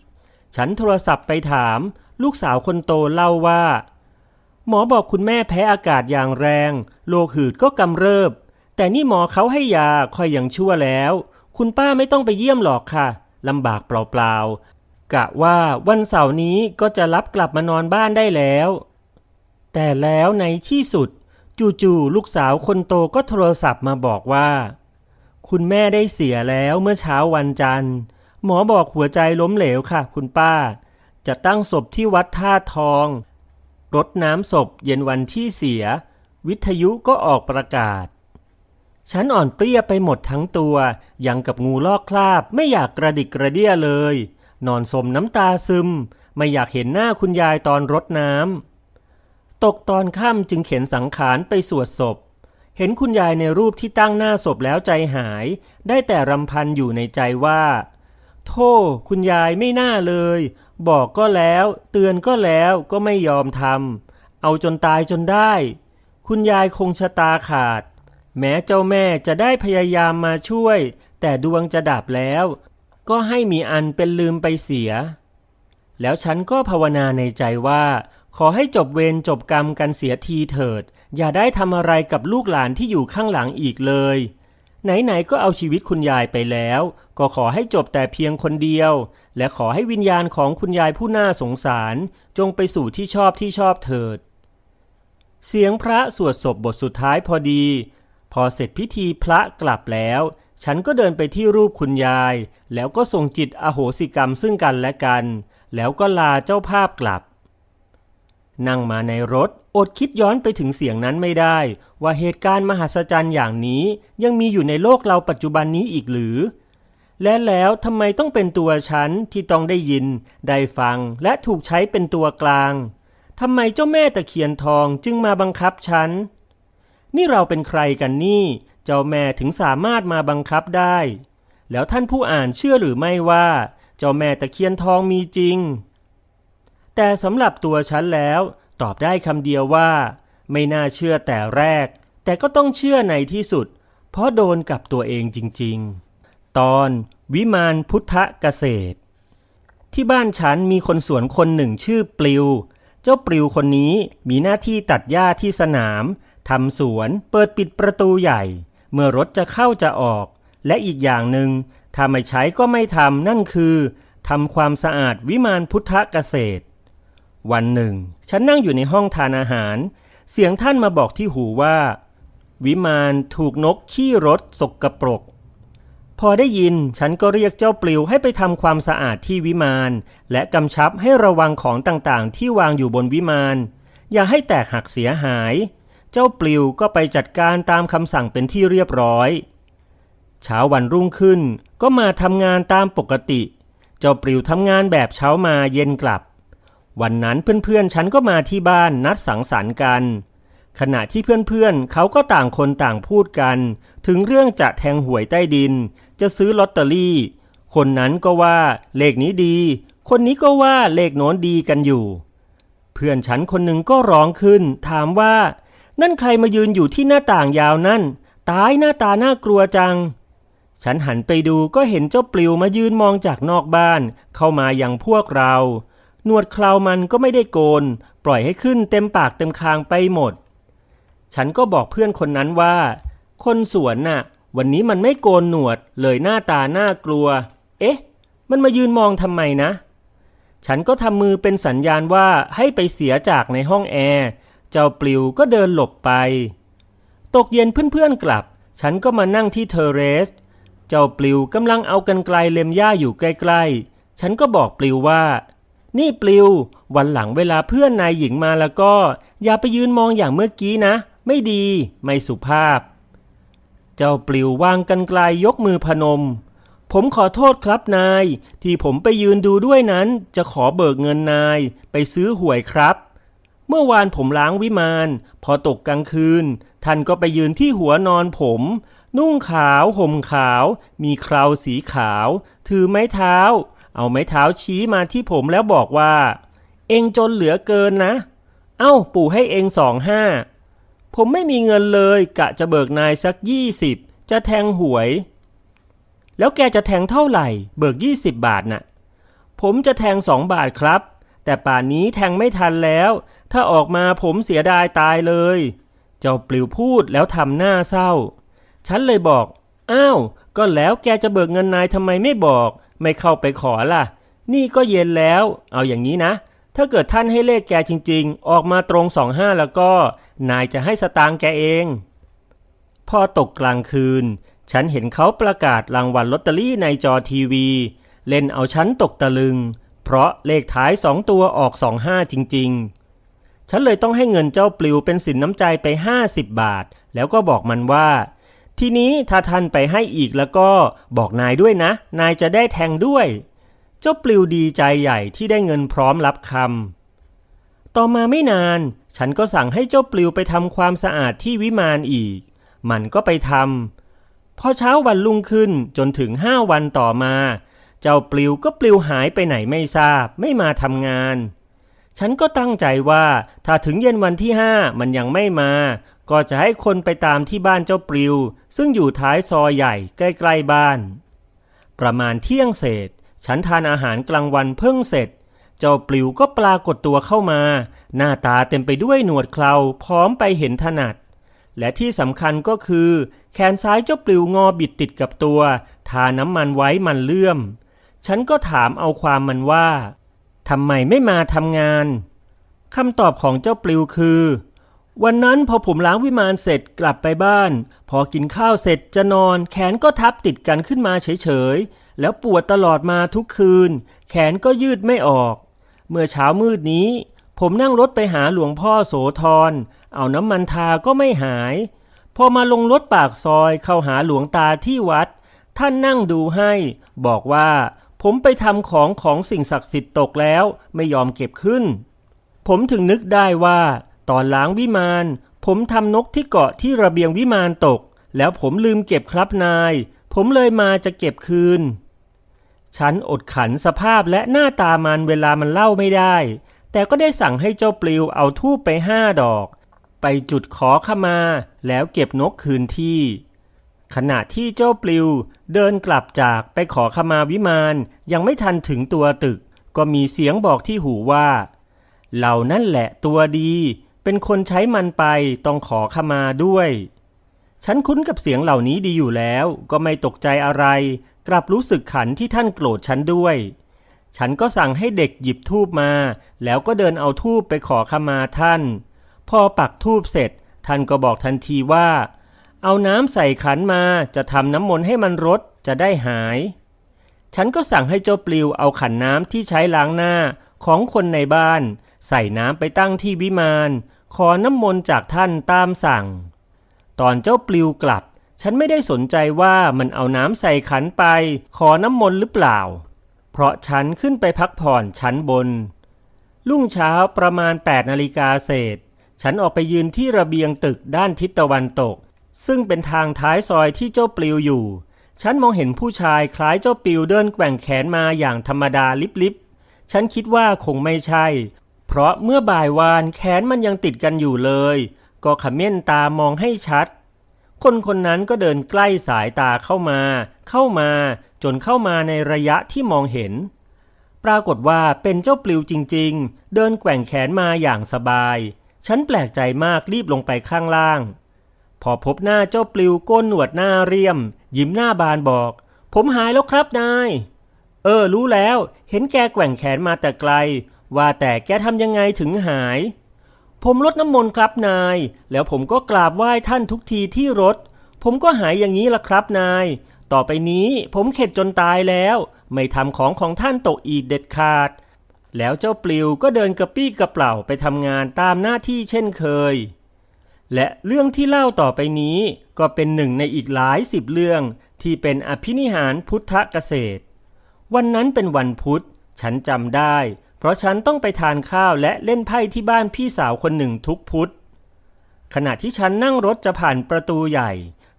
ฉันโทรศัพท์ไปถาม ลูกสาวคนโตเล่าว่า หมอบอกคุณแม่แพ้อากาศอย่างแรงโรคหืดก็กำเริบ แต่นี่หมอเขาให้ยาคอยอย่างชั่วแล้ว คุณป้าไม่ต้องไปเยี่ยมหรอกค่ะลำบากเปล่าๆกะว่าวันเสาร์นี้ก็จะรับกลับมานอนบ้านได้แล้ว แต่แล้วในที่สุด จู่ๆลูกสาวคนโตก็โทรศัพท์มาบอกว่า คุณแม่ได้เสียแล้วเมื่อเช้าวันจันทร์ หมอบอกหัวใจล้มเหลวค่ะ คุณป้า จะตั้งศพที่วัดท่าทอง รดน้ำศพเย็นวันที่เสีย วิทยุก็ออกประกาศ ฉันอ่อนเปรี้ยไปหมดทั้งตัว ยังกับงูลอกคราบ ไม่อยากกระดิกกระเดี้ยเลย นอนสมน้ำตาซึม ไม่อยากเห็นหน้าคุณยายตอนรดน้ำ ตกตอนค่ำจึงเข็นสังขารไปสวดศพเห็นคุณยายในรูปที่ตั้งหน้าศพแล้วใจหาย ได้แต่รำพันอยู่ในใจว่า โธ่คุณยายไม่น่าเลย บอกก็แล้ว เตือนก็แล้วก็ไม่ยอมทำเอาจนตายจนได้ คุณยายคงชะตาขาด แม้เจ้าแม่จะได้พยายามมาช่วย แต่ดวงจะดับแล้ว ก็ให้มีอันเป็นลืมไปเสีย แล้วฉันก็ภาวนาในใจว่า ขอให้จบเวรจบกรรมกันเสียทีเถิด อย่าได้ทำอะไรกับลูกหลานที่อยู่ข้างหลังอีกเลยไหนๆก็เอาชีวิตคุณยายไปแล้ว ก็ขอให้จบแต่เพียงคนเดียว และขอให้วิญญาณของคุณยายผู้น่าสงสาร จงไปสู่ที่ชอบที่ชอบเถิด เสียงพระสวดศพบทสุดท้ายพอดี พอเสร็จพิธีพระกลับแล้ว ฉันก็เดินไปที่รูปคุณยาย แล้วก็ส่งจิตอโหสิกรรมซึ่งกันและกัน แล้วก็ลาเจ้าภาพกลับ นั่งมาในรถอดคิดย้อนไปถึงเสียงนั้นไม่ได้ ว่าเหตุการณ์มหัศจรรย์อย่างนี้ยังมีอยู่ในโลกเราปัจจุบันนี้อีกหรือ และแล้วทำไมต้องเป็นตัวฉันที่ต้องได้ยิน ได้ฟัง และถูกใช้เป็นตัวกลางทำไมเจ้าแม่ตะเคียนทองจึงมาบังคับฉัน นี่เราเป็นใครกันนี่ เจ้าแม่ถึงสามารถมาบังคับได้ แล้วท่านผู้อ่านเชื่อหรือไม่ว่า เจ้าแม่ตะเคียนทองมีจริง แต่สำหรับตัวฉันแล้ว ตอบได้คำเดียวว่า ไม่น่าเชื่อแต่แรก แต่ก็ต้องเชื่อในที่สุด เพราะโดนกับตัวเองจริง ๆ ตอนวิมานพุทธเกษตร ที่บ้านฉันมีคนสวนคนหนึ่งชื่อปลิว เจ้าปลิวคนนี้มีหน้าที่ตัดหญ้าที่สนามทำสวนเปิดปิดประตูใหญ่ เมื่อรถจะเข้าจะออก และอีกอย่างหนึ่งถ้าไม่ใช้ก็ไม่ทำนั่นคือทำความสะอาดวิมานพุทธเกษตร วันหนึ่ง ฉันนั่งอยู่ในห้องทานอาหาร เสียงท่านมาบอกที่หูว่า วิมานถูกนกขี้รถสกกระปรก อได้ยินฉันก็เรียกเจ้าปลิวให้ไปทำความสะอาดที่วิมาน และกำชับให้ระวังของต่างๆ ที่วางอยู่บนวิมาน อย่าให้แตกหักเสียหาย เจ้าปลิวก็ไปจัดการตามคำสั่งเป็นที่เรียบร้อยเช้าวันรุ่งขึ้นก็มาทำงานตามปกติ เจ้าปลิวทำงานแบบเช้ามาเย็นกลับ วันนั้นเพื่อนๆฉันก็มาที่บ้านนัดสังสรรค์กัน ขณะที่เพื่อนๆเขาก็ต่างคนต่างพูดกัน ถึงเรื่องจะแทงหวยใต้ดิน จะซื้อลอตเตอรี่ คนนั้นก็ว่าเลขนี้ดี คนนี้ก็ว่าเลขโน้นดีกันอยู่ เพื่อนฉันคนหนึ่งก็ร้องขึ้น ถามว่า นั่นใครมายืนอยู่ที่หน้าต่างยาวนั่น ตายหน้าตาน่ากลัวจัง ฉันหันไปดูก็เห็นเจ้าปลิวมายืนมองจากนอกบ้าน เข้ามาอย่างพวกเราหนวดเคราวมันก็ไม่ได้โกน ปล่อยให้ขึ้นเต็มปากเต็มคางไปหมด ฉันก็บอกเพื่อนคนนั้นว่า คนสวนน่ะ วันนี้มันไม่โกนหนวดเลยหน้าตาน่ากลัว เอ๊ะ มันมายืนมองทำไมนะ ฉันก็ทำมือเป็นสัญญาณว่าให้ไปเสียจากในห้องแอร์ เจ้าปลิวก็เดินหลบไป ตกเย็นเพื่อนๆกลับ ฉันก็มานั่งที่เทอร์เรส เจ้าปลิวกำลังเอากันไกลเล็มหญ้าอยู่ใกล้ๆ ฉันก็บอกปลิวว่า นี่ปลิว วันหลังเวลาเพื่อนนายหญิงมาแล้วก็ อย่าไปยืนมองอย่างเมื่อกี้นะ ไม่ดี ไม่สุภาพ เจ้าปลิววางกันไกลยกมือพนม ผมขอโทษครับนาย ที่ผมไปยืนดูด้วยนั้นจะขอเบิกเงินนาย ไปซื้อหวยครับ เมื่อวานผมล้างวิมาน พอตกกลางคืน ท่านก็ไปยืนที่หัวนอนผม นุ่งขาวห่มขาว มีคราวสีขาว ถือไม้เท้า เอาไม้เท้าชี้มาที่ผมแล้วบอกว่า เองจนเหลือเกินนะ เอ้าปู่ให้เองสองห้า ผมไม่มีเงินเลยกะจะเบิกนายสักยี่สิบจะแทงหวย แล้วแกจะแทงเท่าไหร่ เบิกยี่สิบบาทน่ะ ผมจะแทงสองบาทครับ แต่ป่านนี้แทงไม่ทันแล้ว ถ้าออกมาผมเสียดายตายเลย เจ้าปลิวพูดแล้วทำหน้าเศร้า ฉันเลยบอก อ้าว ก็แล้วแกจะเบิกเงินนายทำไมไม่บอก ไม่เข้าไปขอล่ะ นี่ก็เย็นแล้ว เอาอย่างนี้นะ ถ้าเกิดท่านให้เลขแกจริง ๆ ออกมาตรงสองห้าแล้วก็ นายจะให้สตางค์แกเอง พอตกกลางคืน ฉันเห็นเขาประกาศรางวัลลอตเตอรี่ในจอทีวี เล่นเอาฉันตกตะลึง เพราะเลขท้ายสองตัวออกสองห้าจริง ๆ ฉันเลยต้องให้เงินเจ้าปลิวเป็นสินน้ำใจไปห้าสิบบาท แล้วก็บอกมันว่า ทีนี้ถ้าท่านไปให้อีกแล้วก็บอกนายด้วยนะ นายจะได้แทงด้วย เจ้าปลิวดีใจใหญ่ที่ได้เงินพร้อมรับคำต่อมาไม่นาน ฉันก็สั่งให้เจ้าปลิวไปทำความสะอาดที่วิมานอีก มันก็ไปทำพอเช้าวันรุ่งขึ้นจนถึงห้าวันต่อมา เจ้าปลิวก็ปลิวหายไปไหนไม่ทราบ ไม่มาทำงาน ฉันก็ตั้งใจว่าถ้าถึงเย็นวันที่ห้ามันยังไม่มา ก็จะให้คนไปตามที่บ้านเจ้าปลิว ซึ่งอยู่ท้ายซอยใหญ่ใกล้ๆบ้านประมาณเที่ยงเศษ ฉันทานอาหารกลางวันเพิ่งเสร็จ เจ้าปลิวก็ปรากฏตัวเข้ามา หน้าตาเต็มไปด้วยหนวดเคราพร้อมไปเห็นถนัด และที่สำคัญก็คือ แขนซ้ายเจ้าปลิวงอบิดติดกับตัว ทาน้ำมันไว้มันเลื่อม ฉันก็ถามเอาความมันว่าทำไมไม่มาทำงานคำตอบของเจ้าปลิวคือ วันนั้นพอผมล้างวิมานเสร็จกลับไปบ้าน พอกินข้าวเสร็จจะนอนแขนก็ทับติดกันขึ้นมาเฉย แล้วปวดตลอดมาทุกคืน แขนก็ยืดไม่ออก เมื่อเช้ามืดนี้ ผมนั่งรถไปหาหลวงพ่อโสธร เอาน้ำมันทาก็ไม่หาย พอมาลงรถปากซอยเข้าหาหลวงตาที่วัด ท่านนั่งดูให้ บอกว่า ผมไปทำของของสิ่งศักดิ์สิทธิ์ตกแล้วไม่ยอมเก็บขึ้น ผมถึงนึกได้ว่า ตอนล้างวิมาน ผมทำนกที่เกาะที่ระเบียงวิมานตก แล้วผมลืมเก็บครับนาย ผมเลยมาจะเก็บคืน ฉันอดขันสภาพและหน้าตามันเวลามันเล่าไม่ได้ แต่ก็ได้สั่งให้เจ้าปลิวเอาทูบไปห้าดอก ไปจุดขอขมา แล้วเก็บนกคืนที่ ขณะที่เจ้าปลิวเดินกลับจากไปขอขมาวิมานยังไม่ทันถึงตัวตึก ก็มีเสียงบอกที่หูว่า เหล่านั่นแหละตัวดี เป็นคนใช้มันไปต้องขอขมาด้วยฉันคุ้นกับเสียงเหล่านี้ดีอยู่แล้ว ก็ไม่ตกใจอะไร กลับรู้สึกขันที่ท่านโกรธฉันด้วย ฉันก็สั่งให้เด็กหยิบทูบมา แล้วก็เดินเอาทูบไปขอขมาท่าน พอปักทูบเสร็จ ท่านก็บอกทันทีว่า เอาน้ำใส่ขันมาจะทำน้ำมนต์ให้มันรดจะได้หาย ฉันก็สั่งให้เจ้าปลิวเอาขันน้ำที่ใช้ล้างหน้าของคนในบ้าน ใส่น้ำไปตั้งที่วิมาน ขอน้ำมนต์จากท่านตามสั่ง ตอนเจ้าปลิวกลับ ฉันไม่ได้สนใจว่ามันเอาน้ำใส่ขันไป ขอน้ำมนต์หรือเปล่า เพราะฉันขึ้นไปพักผ่อนชั้นบน รุ่งเช้าประมาณ8นาฬิกาเศษ ฉันออกไปยืนที่ระเบียงตึกด้านทิศตะวันตก ซึ่งเป็นทางท้ายซอยที่เจ้าปลิวอยู่ ฉันมองเห็นผู้ชายคล้ายเจ้าปลิวเดินแกว่งแขนมาอย่างธรรมดาลิบๆ ฉันคิดว่าคงไม่ใช่ เพราะเมื่อบ่ายวานแขนมันยังติดกันอยู่เลย ก็ขม้นตามองให้ชัด คนคนนั้นก็เดินใกล้สายตาเข้ามา เข้ามาจนเข้ามาในระยะที่มองเห็น ปรากฏว่าเป็นเจ้าปลิวจริง ๆ เดินแกว่งแขนมาอย่างสบาย ฉันแปลกใจมากรีบลงไปข้างล่าง พอพบหน้าเจ้าปลิวโกนหนวดหน้าเรียม ยิ้มหน้าบานบอก ผมหายแล้วครับนาย เออ รู้แล้ว เห็นแกแกว่งแขนมาแต่ไกล ว่าแต่แกทำยังไงถึงหาย ผมลดน้ำมนต์ครับนาย แล้วผมก็กราบไหว้ท่านทุกทีที่รถ ผมก็หายอย่างนี้ละครับนาย ต่อไปนี้ผมเข็ดจนตายแล้ว ไม่ทำของของท่านตกอีกเด็ดขาด แล้วเจ้าปลิวก็เดินกระปี้กระเปล่าไปทำงานตามหน้าที่เช่นเคย และเรื่องที่เล่าต่อไปนี้ก็เป็นหนึ่งในอีกหลายสิบเรื่องที่เป็นอภินิหารพุทธเกษตร วันนั้นเป็นวันพุธ ฉันจำได้ ราะฉันต้องไปทานข้าวและเล่นไพ่ที่บ้านพี่สาวคนหนึ่งทุกพุธ ขณะที่ฉันนั่งรถจะผ่านประตูใหญ่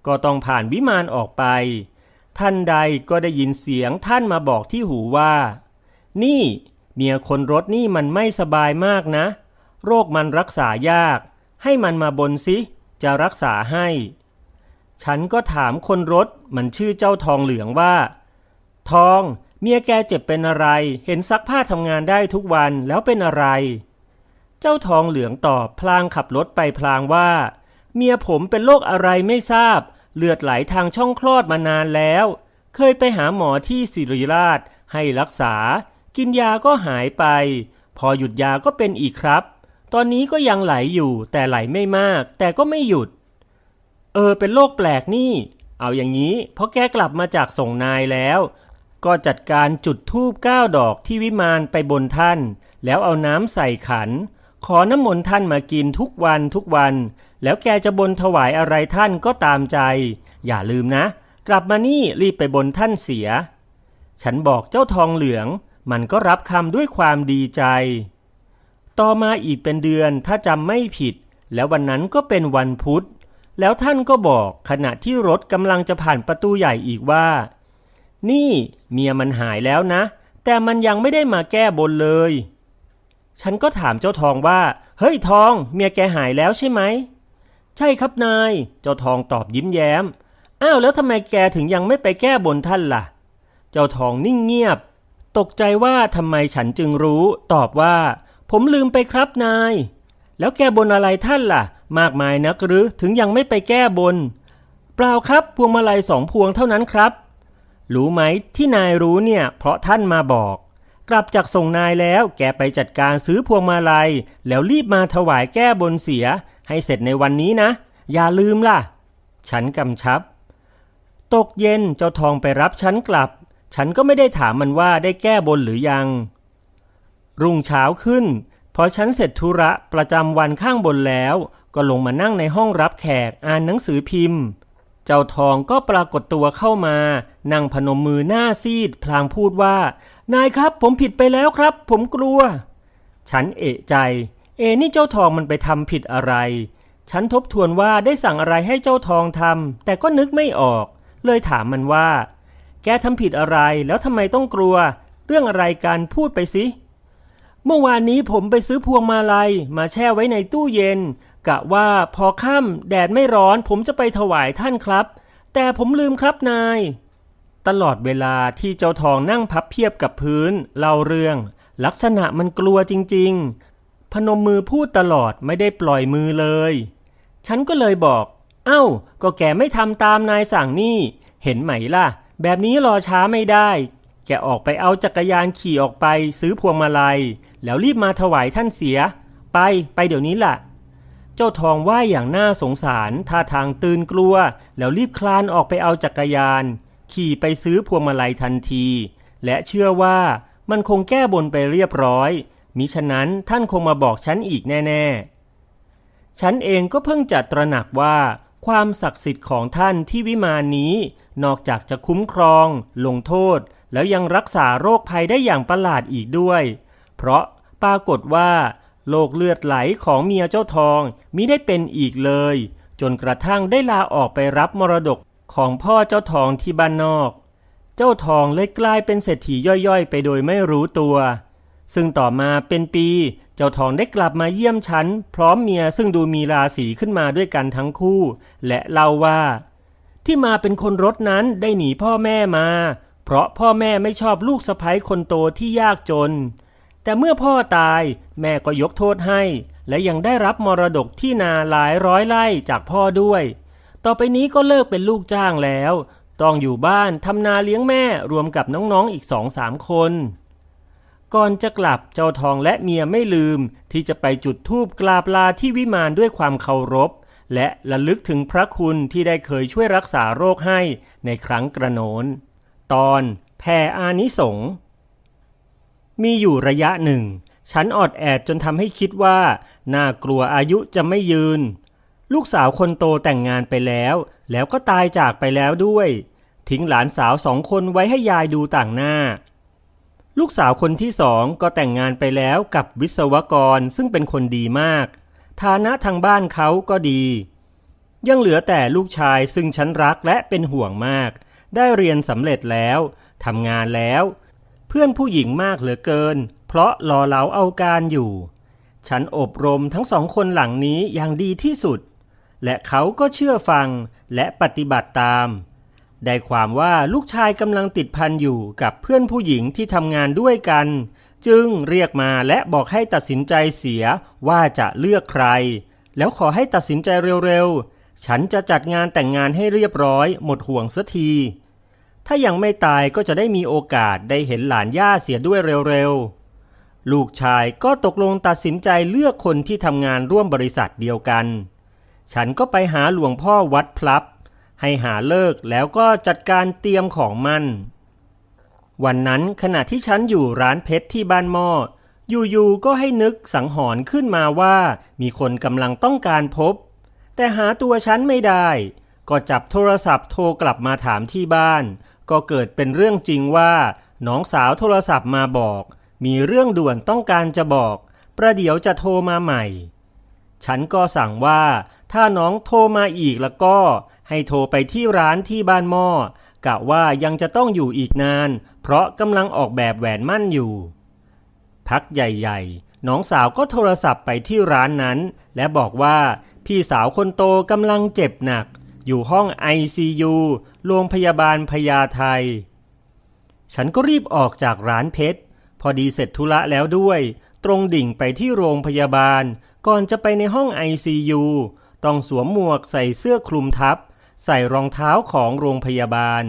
ก็ต้องผ่านวิมานออกไป ท่านใดก็ได้ยินเสียงท่านมาบอกที่หูว่า นี่ เมียคนรถนี่มันไม่สบายมากนะ โรคมันรักษายาก ให้มันมาบนสิจะรักษาให้ ฉันก็ถามคนรถมันชื่อเจ้าทองเหลืองว่า ทอง เมียแกเจ็บเป็นอะไร เห็นซักผ้าทำงานได้ทุกวันแล้วเป็นอะไร เจ้าทองเหลืองตอบพลางขับรถไปพลางว่า เมียผมเป็นโรคอะไรไม่ทราบ เลือดไหลทางช่องคลอดมานานแล้ว เคยไปหาหมอที่ศิริราช ให้รักษา กินยาก็หายไป พอหยุดยาก็เป็นอีกครับ ตอนนี้ก็ยังไหลอยู่ แต่ไหลไม่มาก แต่ก็ไม่หยุด เออเป็นโรคแปลกนี่ เอาอย่างนี้พอแกกลับมาจากส่งนายแล้ว ก็จัดการจุดธูปเก้าดอกที่วิมานไปบนท่าน แล้วเอาน้ำใส่ขัน ขอน้ำมนต์ท่านมากินทุกวันทุกวัน แล้วแกจะบนถวายอะไรท่านก็ตามใจ อย่าลืมนะ กลับมานี่รีบไปบนท่านเสีย ฉันบอกเจ้าทองเหลือง มันก็รับคำด้วยความดีใจ ต่อมาอีกเป็นเดือนถ้าจำไม่ผิด แล้ววันนั้นก็เป็นวันพุธแล้วท่านก็บอกขณะที่รถกำลังจะผ่านประตูใหญ่อีกว่า นี่เมียมันหายแล้วนะ แต่มันยังไม่ได้มาแก้บนเลย ฉันก็ถามเจ้าทองว่า เฮ้ยทอง เมียแกหายแล้วใช่ไหม ใช่ครับนาย เจ้าทองตอบยิ้มแย้ม อ้าวแล้วทำไมแกถึงยังไม่ไปแก้บนท่านล่ะ เจ้าทองนิ่งเงียบ ตกใจว่าทำไมฉันจึงรู้ ตอบว่า ผมลืมไปครับนาย แล้วแกบนอะไรท่านล่ะ มากมายนักหรือถึงยังไม่ไปแก้บน เปล่าครับพวงมาลัยสองพวงเท่านั้นครับ รู้ไหมที่นายรู้เนี่ยเพราะท่านมาบอก กลับจากส่งนายแล้วแกไปจัดการซื้อพวงมาลัย แล้วรีบมาถวายแก้บนเสีย ให้เสร็จในวันนี้นะ อย่าลืมล่ะ ฉันกำชับ ตกเย็นเจ้าทองไปรับฉันกลับ ฉันก็ไม่ได้ถามมันว่าได้แก้บนหรือยัง รุ่งเช้าขึ้นพอฉันเสร็จธุระประจำวันข้างบนแล้ว ก็ลงมานั่งในห้องรับแขกอ่านหนังสือพิมพ์ เจ้าทองก็ปรากฏตัวเข้ามา นั่งพนมมือหน้าซีด พลางพูดว่า นายครับผมผิดไปแล้วครับ ผมกลัว ฉันเอะใจ เอนี่เจ้าทองมันไปทำผิดอะไร ฉันทบทวนว่าได้สั่งอะไรให้เจ้าทองทำแต่ก็นึกไม่ออก เลยถามมันว่า แกทำผิดอะไรแล้วทำไมต้องกลัว เรื่องอะไรการพูดไปสิเมื่อวานนี้ผมไปซื้อพวงมาลัยมาแช่ไว้ในตู้เย็น กะว่าพอค่ำแดดไม่ร้อนผมจะไปถวายท่านครับ แต่ผมลืมครับนาย ตลอดเวลาที่เจ้าทองนั่งพับเพียบกับพื้นเล่าเรื่อง ลักษณะมันกลัวจริง ๆ พนมมือพูดตลอดไม่ได้ปล่อยมือเลย ฉันก็เลยบอก เอ้า ก็แกไม่ทำตามนายสั่งนี่ เห็นไหมล่ะ แบบนี้รอช้าไม่ได้ แกออกไปเอาจักรยานขี่ออกไปซื้อพวงมาลัย แล้วรีบมาถวายท่านเสีย ไปไปเดี๋ยวนี้ล่ะ เจ้าทองว่าอย่างน่าสงสารท่าทางตื่นกลัว แล้วรีบคลานออกไปเอาจักรยาน ขี่ไปซื้อพวงมาลัยทันที และเชื่อว่ามันคงแก้บนไปเรียบร้อย มิฉะนั้นท่านคงมาบอกฉันอีกแน่ๆ ฉันเองก็เพิ่งจัดตระหนักว่า ความศักดิ์สิทธิ์ของท่านที่วิมานนี้ นอกจากจะคุ้มครอง ลงโทษ แล้วยังรักษาโรคภัยได้อย่างประหลาดอีกด้วย เพราะปรากฏว่า โรคเลือดไหลของเมียเจ้าทองมิได้เป็นอีกเลย จนกระทั่งได้ลาออกไปรับมรดกของพ่อเจ้าทองที่บ้านนอก เจ้าทองเลยกลายเป็นเศรษฐีย่อยๆ ไปโดยไม่รู้ตัว ซึ่งต่อมาเป็นปี เจ้าทองได้กลับมาเยี่ยมฉัน พร้อมเมียซึ่งดูมีราศีขึ้นมาด้วยกันทั้งคู่ และเล่าว่า ที่มาเป็นคนรถนั้นได้หนีพ่อแม่มา เพราะพ่อแม่ไม่ชอบลูกสะใภ้คนโตที่ยากจน แต่เมื่อพ่อตายแม่ก็ยกโทษให้ และยังได้รับมรดกที่นาหลายร้อยไร่จากพ่อด้วย ต่อไปนี้ก็เลิกเป็นลูกจ้างแล้ว ต้องอยู่บ้านทำนาเลี้ยงแม่รวมกับน้องๆอีกสองสามคน ก่อนจะกลับเจ้าทองและเมียไม่ลืม ที่จะไปจุดธูปกราบลาที่วิมานด้วยความเคารพ และระลึกถึงพระคุณที่ได้เคยช่วยรักษาโรคให้ในครั้งกระโนน ตอนแผ่อานิสงส์ มีอยู่ระยะหนึ่ง ฉันออดแอดจนทำให้คิดว่า น่ากลัวอายุจะไม่ยืน ลูกสาวคนโตแต่งงานไปแล้ว แล้วก็ตายจากไปแล้วด้วย ทิ้งหลานสาวสองคนไว้ให้ยายดูต่างหน้า ลูกสาวคนที่สองก็แต่งงานไปแล้วกับวิศวกรซึ่งเป็นคนดีมาก ฐานะทางบ้านเขาก็ดี ยังเหลือแต่ลูกชายซึ่งฉันรักและเป็นห่วงมาก ได้เรียนสำเร็จแล้วทำงานแล้ว เพื่อนผู้หญิงมากเหลือเกิน เพราะรอเหลาเอาการอยู่ ฉันอบรมทั้งสองคนหลังนี้อย่างดีที่สุด และเขาก็เชื่อฟังและปฏิบัติตาม ได้ความว่าลูกชายกำลังติดพันอยู่กับเพื่อนผู้หญิงที่ทำงานด้วยกัน จึงเรียกมาและบอกให้ตัดสินใจเสียว่าจะเลือกใคร แล้วขอให้ตัดสินใจเร็วๆ ฉันจะจัดงานแต่งงานให้เรียบร้อยหมดห่วงสักที ถ้ายังไม่ตายก็จะได้มีโอกาสได้เห็นหลานย่าเสียด้วยเร็วๆ ลูกชายก็ตกลงตัดสินใจเลือกคนที่ทำงานร่วมบริษัทเดียวกัน ฉันก็ไปหาหลวงพ่อวัดพลับ ให้หาเลิกแล้วก็จัดการเตรียมของมัน วันนั้นขณะที่ฉันอยู่ร้านเพชรที่บ้านหม้ออยู่ๆก็ให้นึกสังหรณ์ขึ้นมาว่ามีคนกำลังต้องการพบ แต่หาตัวฉันไม่ได้ ก็จับโทรศัพท์โทรกลับมาถามที่บ้าน ก็เกิดเป็นเรื่องจริงว่า น้องสาวโทรศัพท์มาบอก มีเรื่องด่วนต้องการจะบอก ประเดี๋ยวจะโทรมาใหม่ ฉันก็สั่งว่า ถ้าน้องโทรมาอีกแล้วก็ ให้โทรไปที่ร้านที่บ้านหม้อกะว่ายังจะต้องอยู่อีกนาน เพราะกำลังออกแบบแหวนมั่นอยู่ พักใหญ่ๆ น้องสาวก็โทรศัพท์ไปที่ร้านนั้น และบอกว่าพี่สาวคนโตกำลังเจ็บหนัก อยู่ห้อง ICU โรงพยาบาลพญาไทฉันก็รีบออกจากร้านเพชร พอดีเสร็จธุระแล้วด้วย ตรงดิ่งไปที่โรงพยาบาล ก่อนจะไปในห้อง ICU ต้องสวมหมวกใส่เสื้อคลุมทับ ใส่รองเท้าของโรงพยาบาล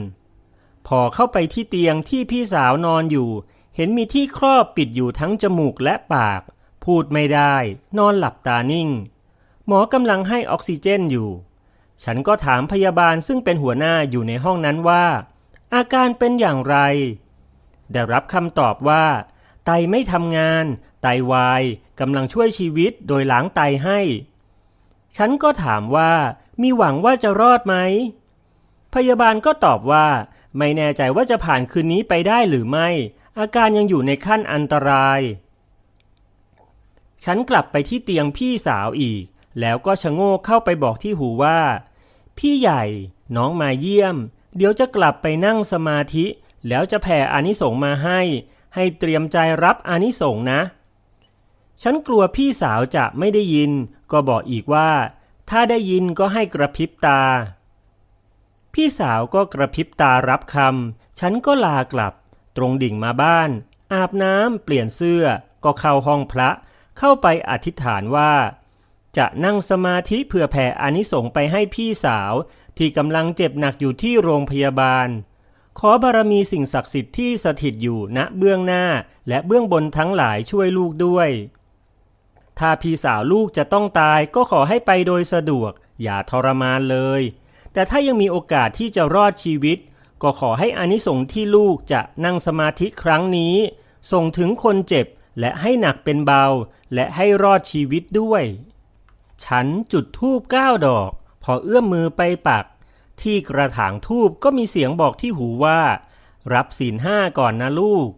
พอเข้าไปที่เตียงที่พี่สาวนอนอยู่ เห็นมีที่ครอบปิดอยู่ทั้งจมูกและปาก พูดไม่ได้ นอนหลับตานิ่ง หมอกำลังให้ออกซิเจนอยู่ ฉันก็ถามพยาบาลซึ่งเป็นหัวหน้าอยู่ในห้องนั้นว่า อาการเป็นอย่างไร ได้รับคำตอบว่า ไตไม่ทำงาน ไตวายกำลังช่วยชีวิตโดยล้างไตให้ ฉันก็ถามว่า มีหวังว่าจะรอดไหม พยาบาลก็ตอบว่า ไม่แน่ใจว่าจะผ่านคืนนี้ไปได้หรือไม่ อาการยังอยู่ในขั้นอันตราย ฉันกลับไปที่เตียงพี่สาวอีก แล้วก็ชะโงกเข้าไปบอกที่หูว่า พี่ใหญ่น้องมาเยี่ยม เดี๋ยวจะกลับไปนั่งสมาธิ แล้วจะแผ่อานิสงมาให้ ให้เตรียมใจรับอานิสงนะ ฉันกลัวพี่สาวจะไม่ได้ยิน ก็บอกอีกว่า ถ้าได้ยินก็ให้กระพริบตา พี่สาวก็กระพริบตารับคำฉันก็ลากลับ ตรงดิ่งมาบ้าน อาบน้ำเปลี่ยนเสื้อก็เข้าห้องพระ เข้าไปอธิษฐานว่า จะนั่งสมาธิเพื่อแผ่อนิสงไปให้พี่สาว ที่กำลังเจ็บหนักอยู่ที่โรงพยาบาล ขอบารมีสิ่งศักดิ์สิทธิ์ที่สถิตอยู่ณเบื้องหน้า และเบื้องบนทั้งหลายช่วยลูกด้วย ถ้าพี่สาวลูกจะต้องตายก็ขอให้ไปโดยสะดวก อย่าทรมานเลย แต่ถ้ายังมีโอกาสที่จะรอดชีวิต ก็ขอให้อานิสงส์ที่ลูกจะนั่งสมาธิครั้งนี้ ส่งถึงคนเจ็บและให้หนักเป็นเบา และให้รอดชีวิตด้วย ฉันจุดธูปเก้าดอก พอเอื้อมมือไปปัก ที่กระถางทูบก็มีเสียงบอกที่หูว่า รับศีลห้าก่อนนะลูก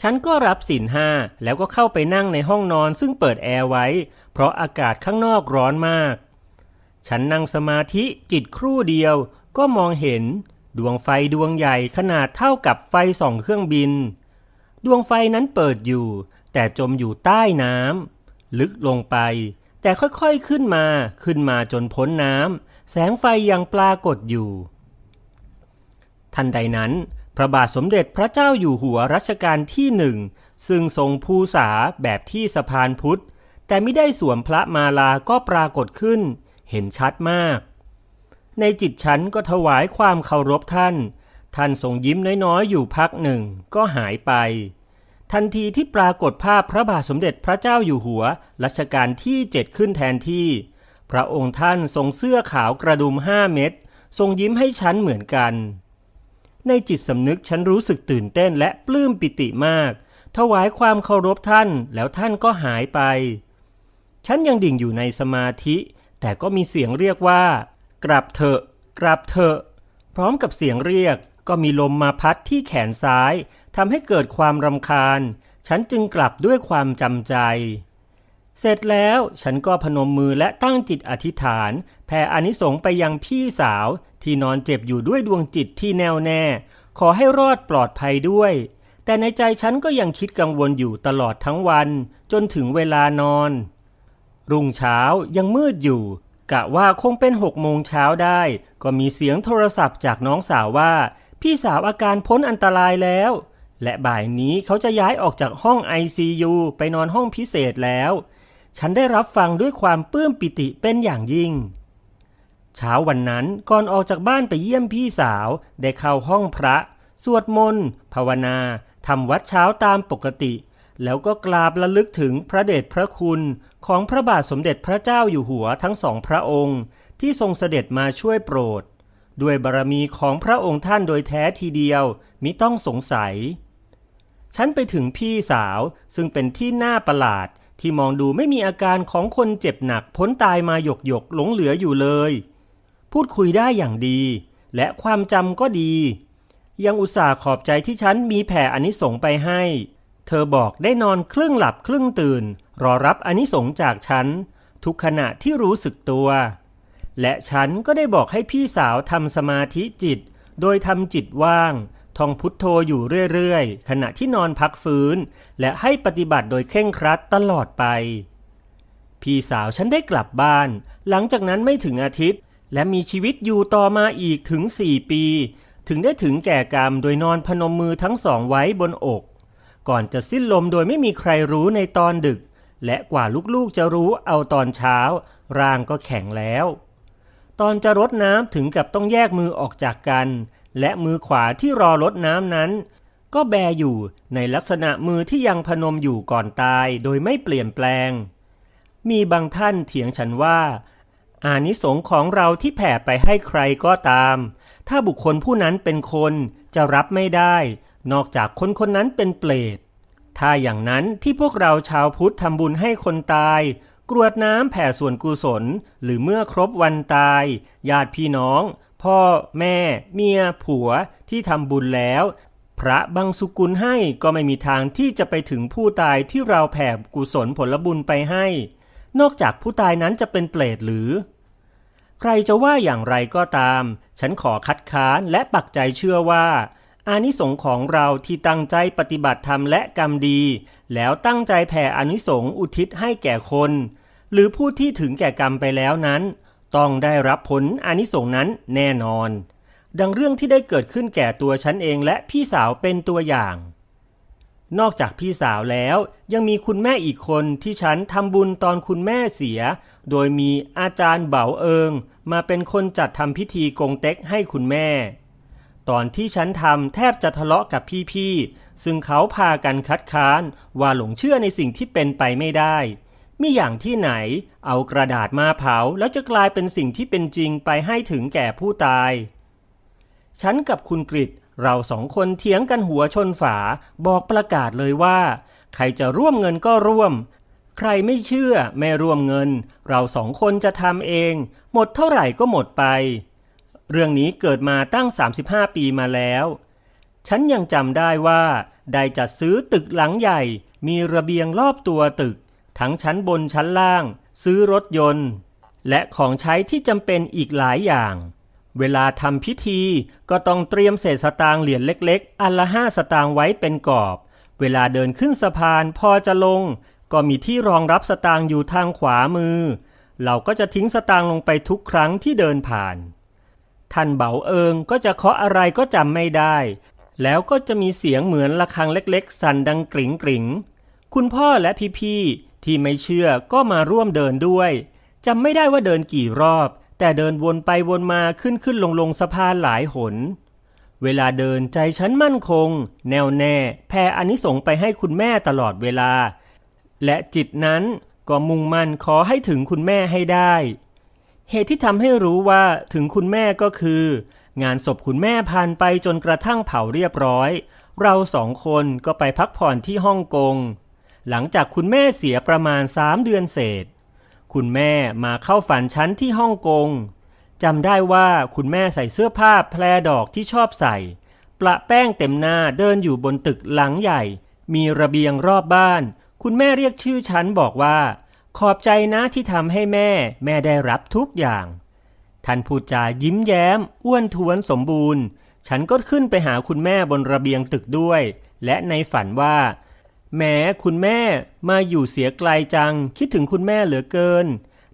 ฉันก็รับศีลห้าแล้วก็เข้าไปนั่งในห้องนอนซึ่งเปิดแอร์ไว้ เพราะอากาศข้างนอกร้อนมาก ฉันนั่งสมาธิจิตครู่เดียวก็มองเห็น ดวงไฟดวงใหญ่ขนาดเท่ากับไฟส่องเครื่องบิน ดวงไฟนั้นเปิดอยู่ แต่จมอยู่ใต้น้ำ ลึกลงไป แต่ค่อยๆขึ้นมาขึ้นมาจนพ้นน้ำแสงไฟยังปรากฏอยู่ ทันใดนั้น พระบาทสมเด็จพระเจ้าอยู่หัวรัชกาลที่หนึ่ง ซึ่งทรงภูษาแบบที่สะพานพุทธ แต่ไม่ได้สวมพระมาลาก็ปรากฏขึ้น เห็นชัดมาก ในจิตฉันก็ถวายความเคารพท่าน ท่านทรงยิ้มน้อยๆ อยู่พักหนึ่งก็หายไป ทันทีที่ปรากฏภาพพระบาทสมเด็จพระเจ้าอยู่หัวรัชกาลที่เจ็ดขึ้นแทนที่ พระองค์ท่านทรงเสื้อขาวกระดุมห้าเม็ดทรงยิ้มให้ฉันเหมือนกัน ในจิตสำนึกฉันรู้สึกตื่นเต้นและปลื้มปิติมาก ถวายความเคารพท่านแล้วท่านก็หายไป ฉันยังดิ่งอยู่ในสมาธิ แต่ก็มีเสียงเรียกว่า กลับเถอะ กลับเถอะ พร้อมกับเสียงเรียกก็มีลมมาพัดที่แขนซ้าย ทำให้เกิดความรำคาญ ฉันจึงกลับด้วยความจำใจ เสร็จแล้วฉันก็พนมมือและตั้งจิตอธิษฐาน แผ่อานิสงไปยังพี่สาวที่นอนเจ็บอยู่ด้วยดวงจิตที่แน่วแน่ ขอให้รอดปลอดภัยด้วย แต่ในใจฉันก็ยังคิดกังวลอยู่ตลอดทั้งวัน จนถึงเวลานอน รุ่งเช้ายังมืดอยู่กะว่าคงเป็นหกโมงเช้าได้ ก็มีเสียงโทรศัพท์จากน้องสาวว่า พี่สาวอาการพ้นอันตรายแล้ว และบ่ายนี้เขาจะย้ายออกจากห้อง ICU ไปนอนห้องพิเศษแล้ว ฉันได้รับฟังด้วยความปลื้มปิติเป็นอย่างยิ่ง เช้าวันนั้นก่อนออกจากบ้านไปเยี่ยมพี่สาว ได้เข้าห้องพระ สวดมนต์ภาวนาทำวัดเช้าตามปกติ แล้วก็กราบระลึกถึงพระเดชพระคุณของพระบาทสมเด็จพระเจ้าอยู่หัวทั้งสองพระองค์ ที่ทรงเสด็จมาช่วยโปรด ด้วยบารมีของพระองค์ท่านโดยแท้ทีเดียวมิต้องสงสัย ฉันไปถึงพี่สาวซึ่งเป็นที่น่าประหลาดที่มองดูไม่มีอาการของคนเจ็บหนักพ้นตายมาหยกหยกหลงเหลืออยู่เลย พูดคุยได้อย่างดี และความจำก็ดี ยังอุตส่าห์ขอบใจที่ฉันมีแผ่อนิสงส์ไปให้ เธอบอกได้นอนครึ่งหลับครึ่งตื่น รอรับอนิสงส์จากฉัน ทุกขณะที่รู้สึกตัว และฉันก็ได้บอกให้พี่สาวทำสมาธิจิต โดยทำจิตว่าง ท่องพุทโธอยู่เรื่อยๆ ขณะที่นอนพักฟื้น และให้ปฏิบัติโดยเคร่งครัดตลอดไป พี่สาวฉันได้กลับบ้าน หลังจากนั้นไม่ถึงอาทิตย์ และมีชีวิตอยู่ต่อมาอีกถึงสี่ปี ถึงได้ถึงแก่กรรมโดยนอนพนมมือทั้งสองไว้บนอก ก่อนจะสิ้นลมโดยไม่มีใครรู้ในตอนดึก และกว่าลูกๆจะรู้เอาตอนเช้า ร่างก็แข็งแล้ว ตอนจะรดน้ำถึงกับต้องแยกมือออกจากกัน และมือขวาที่รอรดน้ำนั้น ก็แบอยู่ในลักษณะมือที่ยังพนมอยู่ก่อนตายโดยไม่เปลี่ยนแปลง มีบางท่านเถียงฉันว่า อานิสงส์ของเราที่แผ่ไปให้ใครก็ตาม ถ้าบุคคลผู้นั้นเป็นคนจะรับไม่ได้ นอกจากคนคนนั้นเป็นเปรตถ้าอย่างนั้นที่พวกเราชาวพุทธทำบุญให้คนตาย กรวดน้ำแผ่ส่วนกุศล หรือเมื่อครบวันตายญาติพี่น้อง พ่อแม่ เมียผัวที่ทำบุญแล้ว พระบังสุกุลให้ก็ไม่มีทางที่จะไปถึงผู้ตายที่เราแผ่กุศลผลบุญไปให้ นอกจากผู้ตายนั้นจะเป็นเปรตหรือ ใครจะว่าอย่างไรก็ตาม ฉันขอคัดค้านและปักใจเชื่อว่าอานิสงของเราที่ตั้งใจปฏิบัติธรรมและกรรมดี แล้วตั้งใจแผ่อานิสงอุทิศให้แก่คน หรือผู้ที่ถึงแก่กรรมไปแล้วนั้น ต้องได้รับผลอานิสงส์นั้นแน่นอน ดังเรื่องที่ได้เกิดขึ้นแก่ตัวฉันเองและพี่สาวเป็นตัวอย่าง นอกจากพี่สาวแล้วยังมีคุณแม่อีกคนที่ฉันทำบุญตอนคุณแม่เสีย โดยมีอาจารย์เบาเอิง มาเป็นคนจัดทำพิธีกงเต็กให้คุณแม่ ตอนที่ฉันทำแทบจะทะเลาะกับพี่ๆซึ่งเขาพากันคัดค้านว่าหลงเชื่อในสิ่งที่เป็นไปไม่ได้ มีอย่างที่ไหน เอากระดาษมาเผาแล้วจะกลายเป็นสิ่งที่เป็นจริงไปให้ถึงแก่ผู้ตาย ฉันกับคุณกริตเราสองคนเถียงกันหัวชนฝาบอกประกาศเลยว่า ใครจะร่วมเงินก็ร่วม ใครไม่เชื่อไม่ร่วมเงิน เราสองคนจะทำเอง หมดเท่าไหร่ก็หมดไป เรื่องนี้เกิดมาตั้ง 35 ปีมาแล้ว ฉันยังจำได้ว่า ได้จัดซื้อตึกหลังใหญ่ มีระเบียงรอบตัวตึก ทั้งชั้นบนชั้นล่าง ซื้อรถยนต์ และของใช้ที่จำเป็นอีกหลายอย่าง เวลาทำพิธีก็ต้องเตรียมเศษสตางค์เหรียญเล็กๆ อันละห้าสตางค์ไว้เป็นกรอบ เวลาเดินขึ้นสะพานพอจะลง ก็มีที่รองรับสตางค์อยู่ทางขวามือ เราก็จะทิ้งสตางค์ลงไปทุกครั้งที่เดินผ่าน ท่านเบาเอิงก็จะเคาะอะไรก็จำไม่ได้ แล้วก็จะมีเสียงเหมือนระฆังเล็กๆ สั่นดังกริ่งกริงคุณพ่อและพี่ๆ ที่ไม่เชื่อก็มาร่วมเดินด้วยจำไม่ได้ว่าเดินกี่รอบ แต่เดินวนไปวนมาขึ้นขึ้นลงลงสะพานหลายหน เวลาเดินใจฉันมั่นคง แน่วแน่แผ่อานิสงไปให้คุณแม่ตลอดเวลา และจิตนั้นก็มุ่งมั่นขอให้ถึงคุณแม่ให้ได้ เหตุที่ทำให้รู้ว่าถึงคุณแม่ก็คือ งานศพคุณแม่ผ่านไปจนกระทั่งเผาเรียบร้อย เราสองคนก็ไปพักผ่อนที่ฮ่องกง หลังจากคุณแม่เสียประมาณสามเดือนเศษ คุณแม่มาเข้าฝันฉันที่ฮ่องกงจำได้ว่าคุณแม่ใส่เสื้อผ้าแพรดอกที่ชอบใส่ ประแป้งเต็มหน้าเดินอยู่บนตึกหลังใหญ่ มีระเบียงรอบบ้าน คุณแม่เรียกชื่อฉันบอกว่า ขอบใจนะที่ทำให้แม่ แม่ได้รับทุกอย่าง ท่านพูดจายิ้มแย้ม อ้วนท้วนสมบูรณ์ ฉันก็ขึ้นไปหาคุณแม่บนระเบียงตึกด้วย และในฝันว่า แหมคุณแม่มาอยู่เสียไกลจัง คิดถึงคุณแม่เหลือเกิน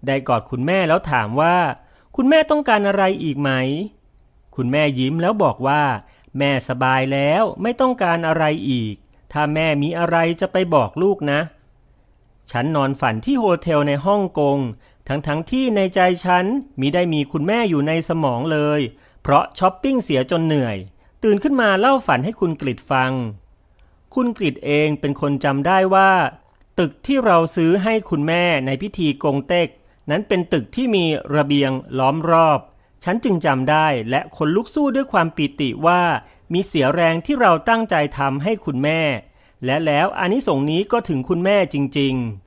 ได้กอดคุณแม่แล้วถามว่า คุณแม่ต้องการอะไรอีกไหม คุณแม่ยิ้มแล้วบอกว่า แม่สบายแล้วไม่ต้องการอะไรอีก ถ้าแม่มีอะไรจะไปบอกลูกนะ ฉันนอนฝันที่โฮเทลในฮ่องกง ทั้งๆทที่ในใจฉันมิได้มีคุณแม่อยู่ในสมองเลย เพราะช้อปปิ้งเสียจนเหนื่อย ตื่นขึ้นมาเล่าฝันให้คุณกริดฟัง คุณกริดเองเป็นคนจำได้ว่า ตึกที่เราซื้อให้คุณแม่ในพิธีกงเต็ก นั้นเป็นตึกที่มีระเบียงล้อมรอบ ฉันจึงจำได้และคนลุกสู้ด้วยความปิติว่า มีเสียแรงที่เราตั้งใจทำให้คุณแม่ และแล้วอานิสงส์นี้ก็ถึงคุณแม่จริงๆ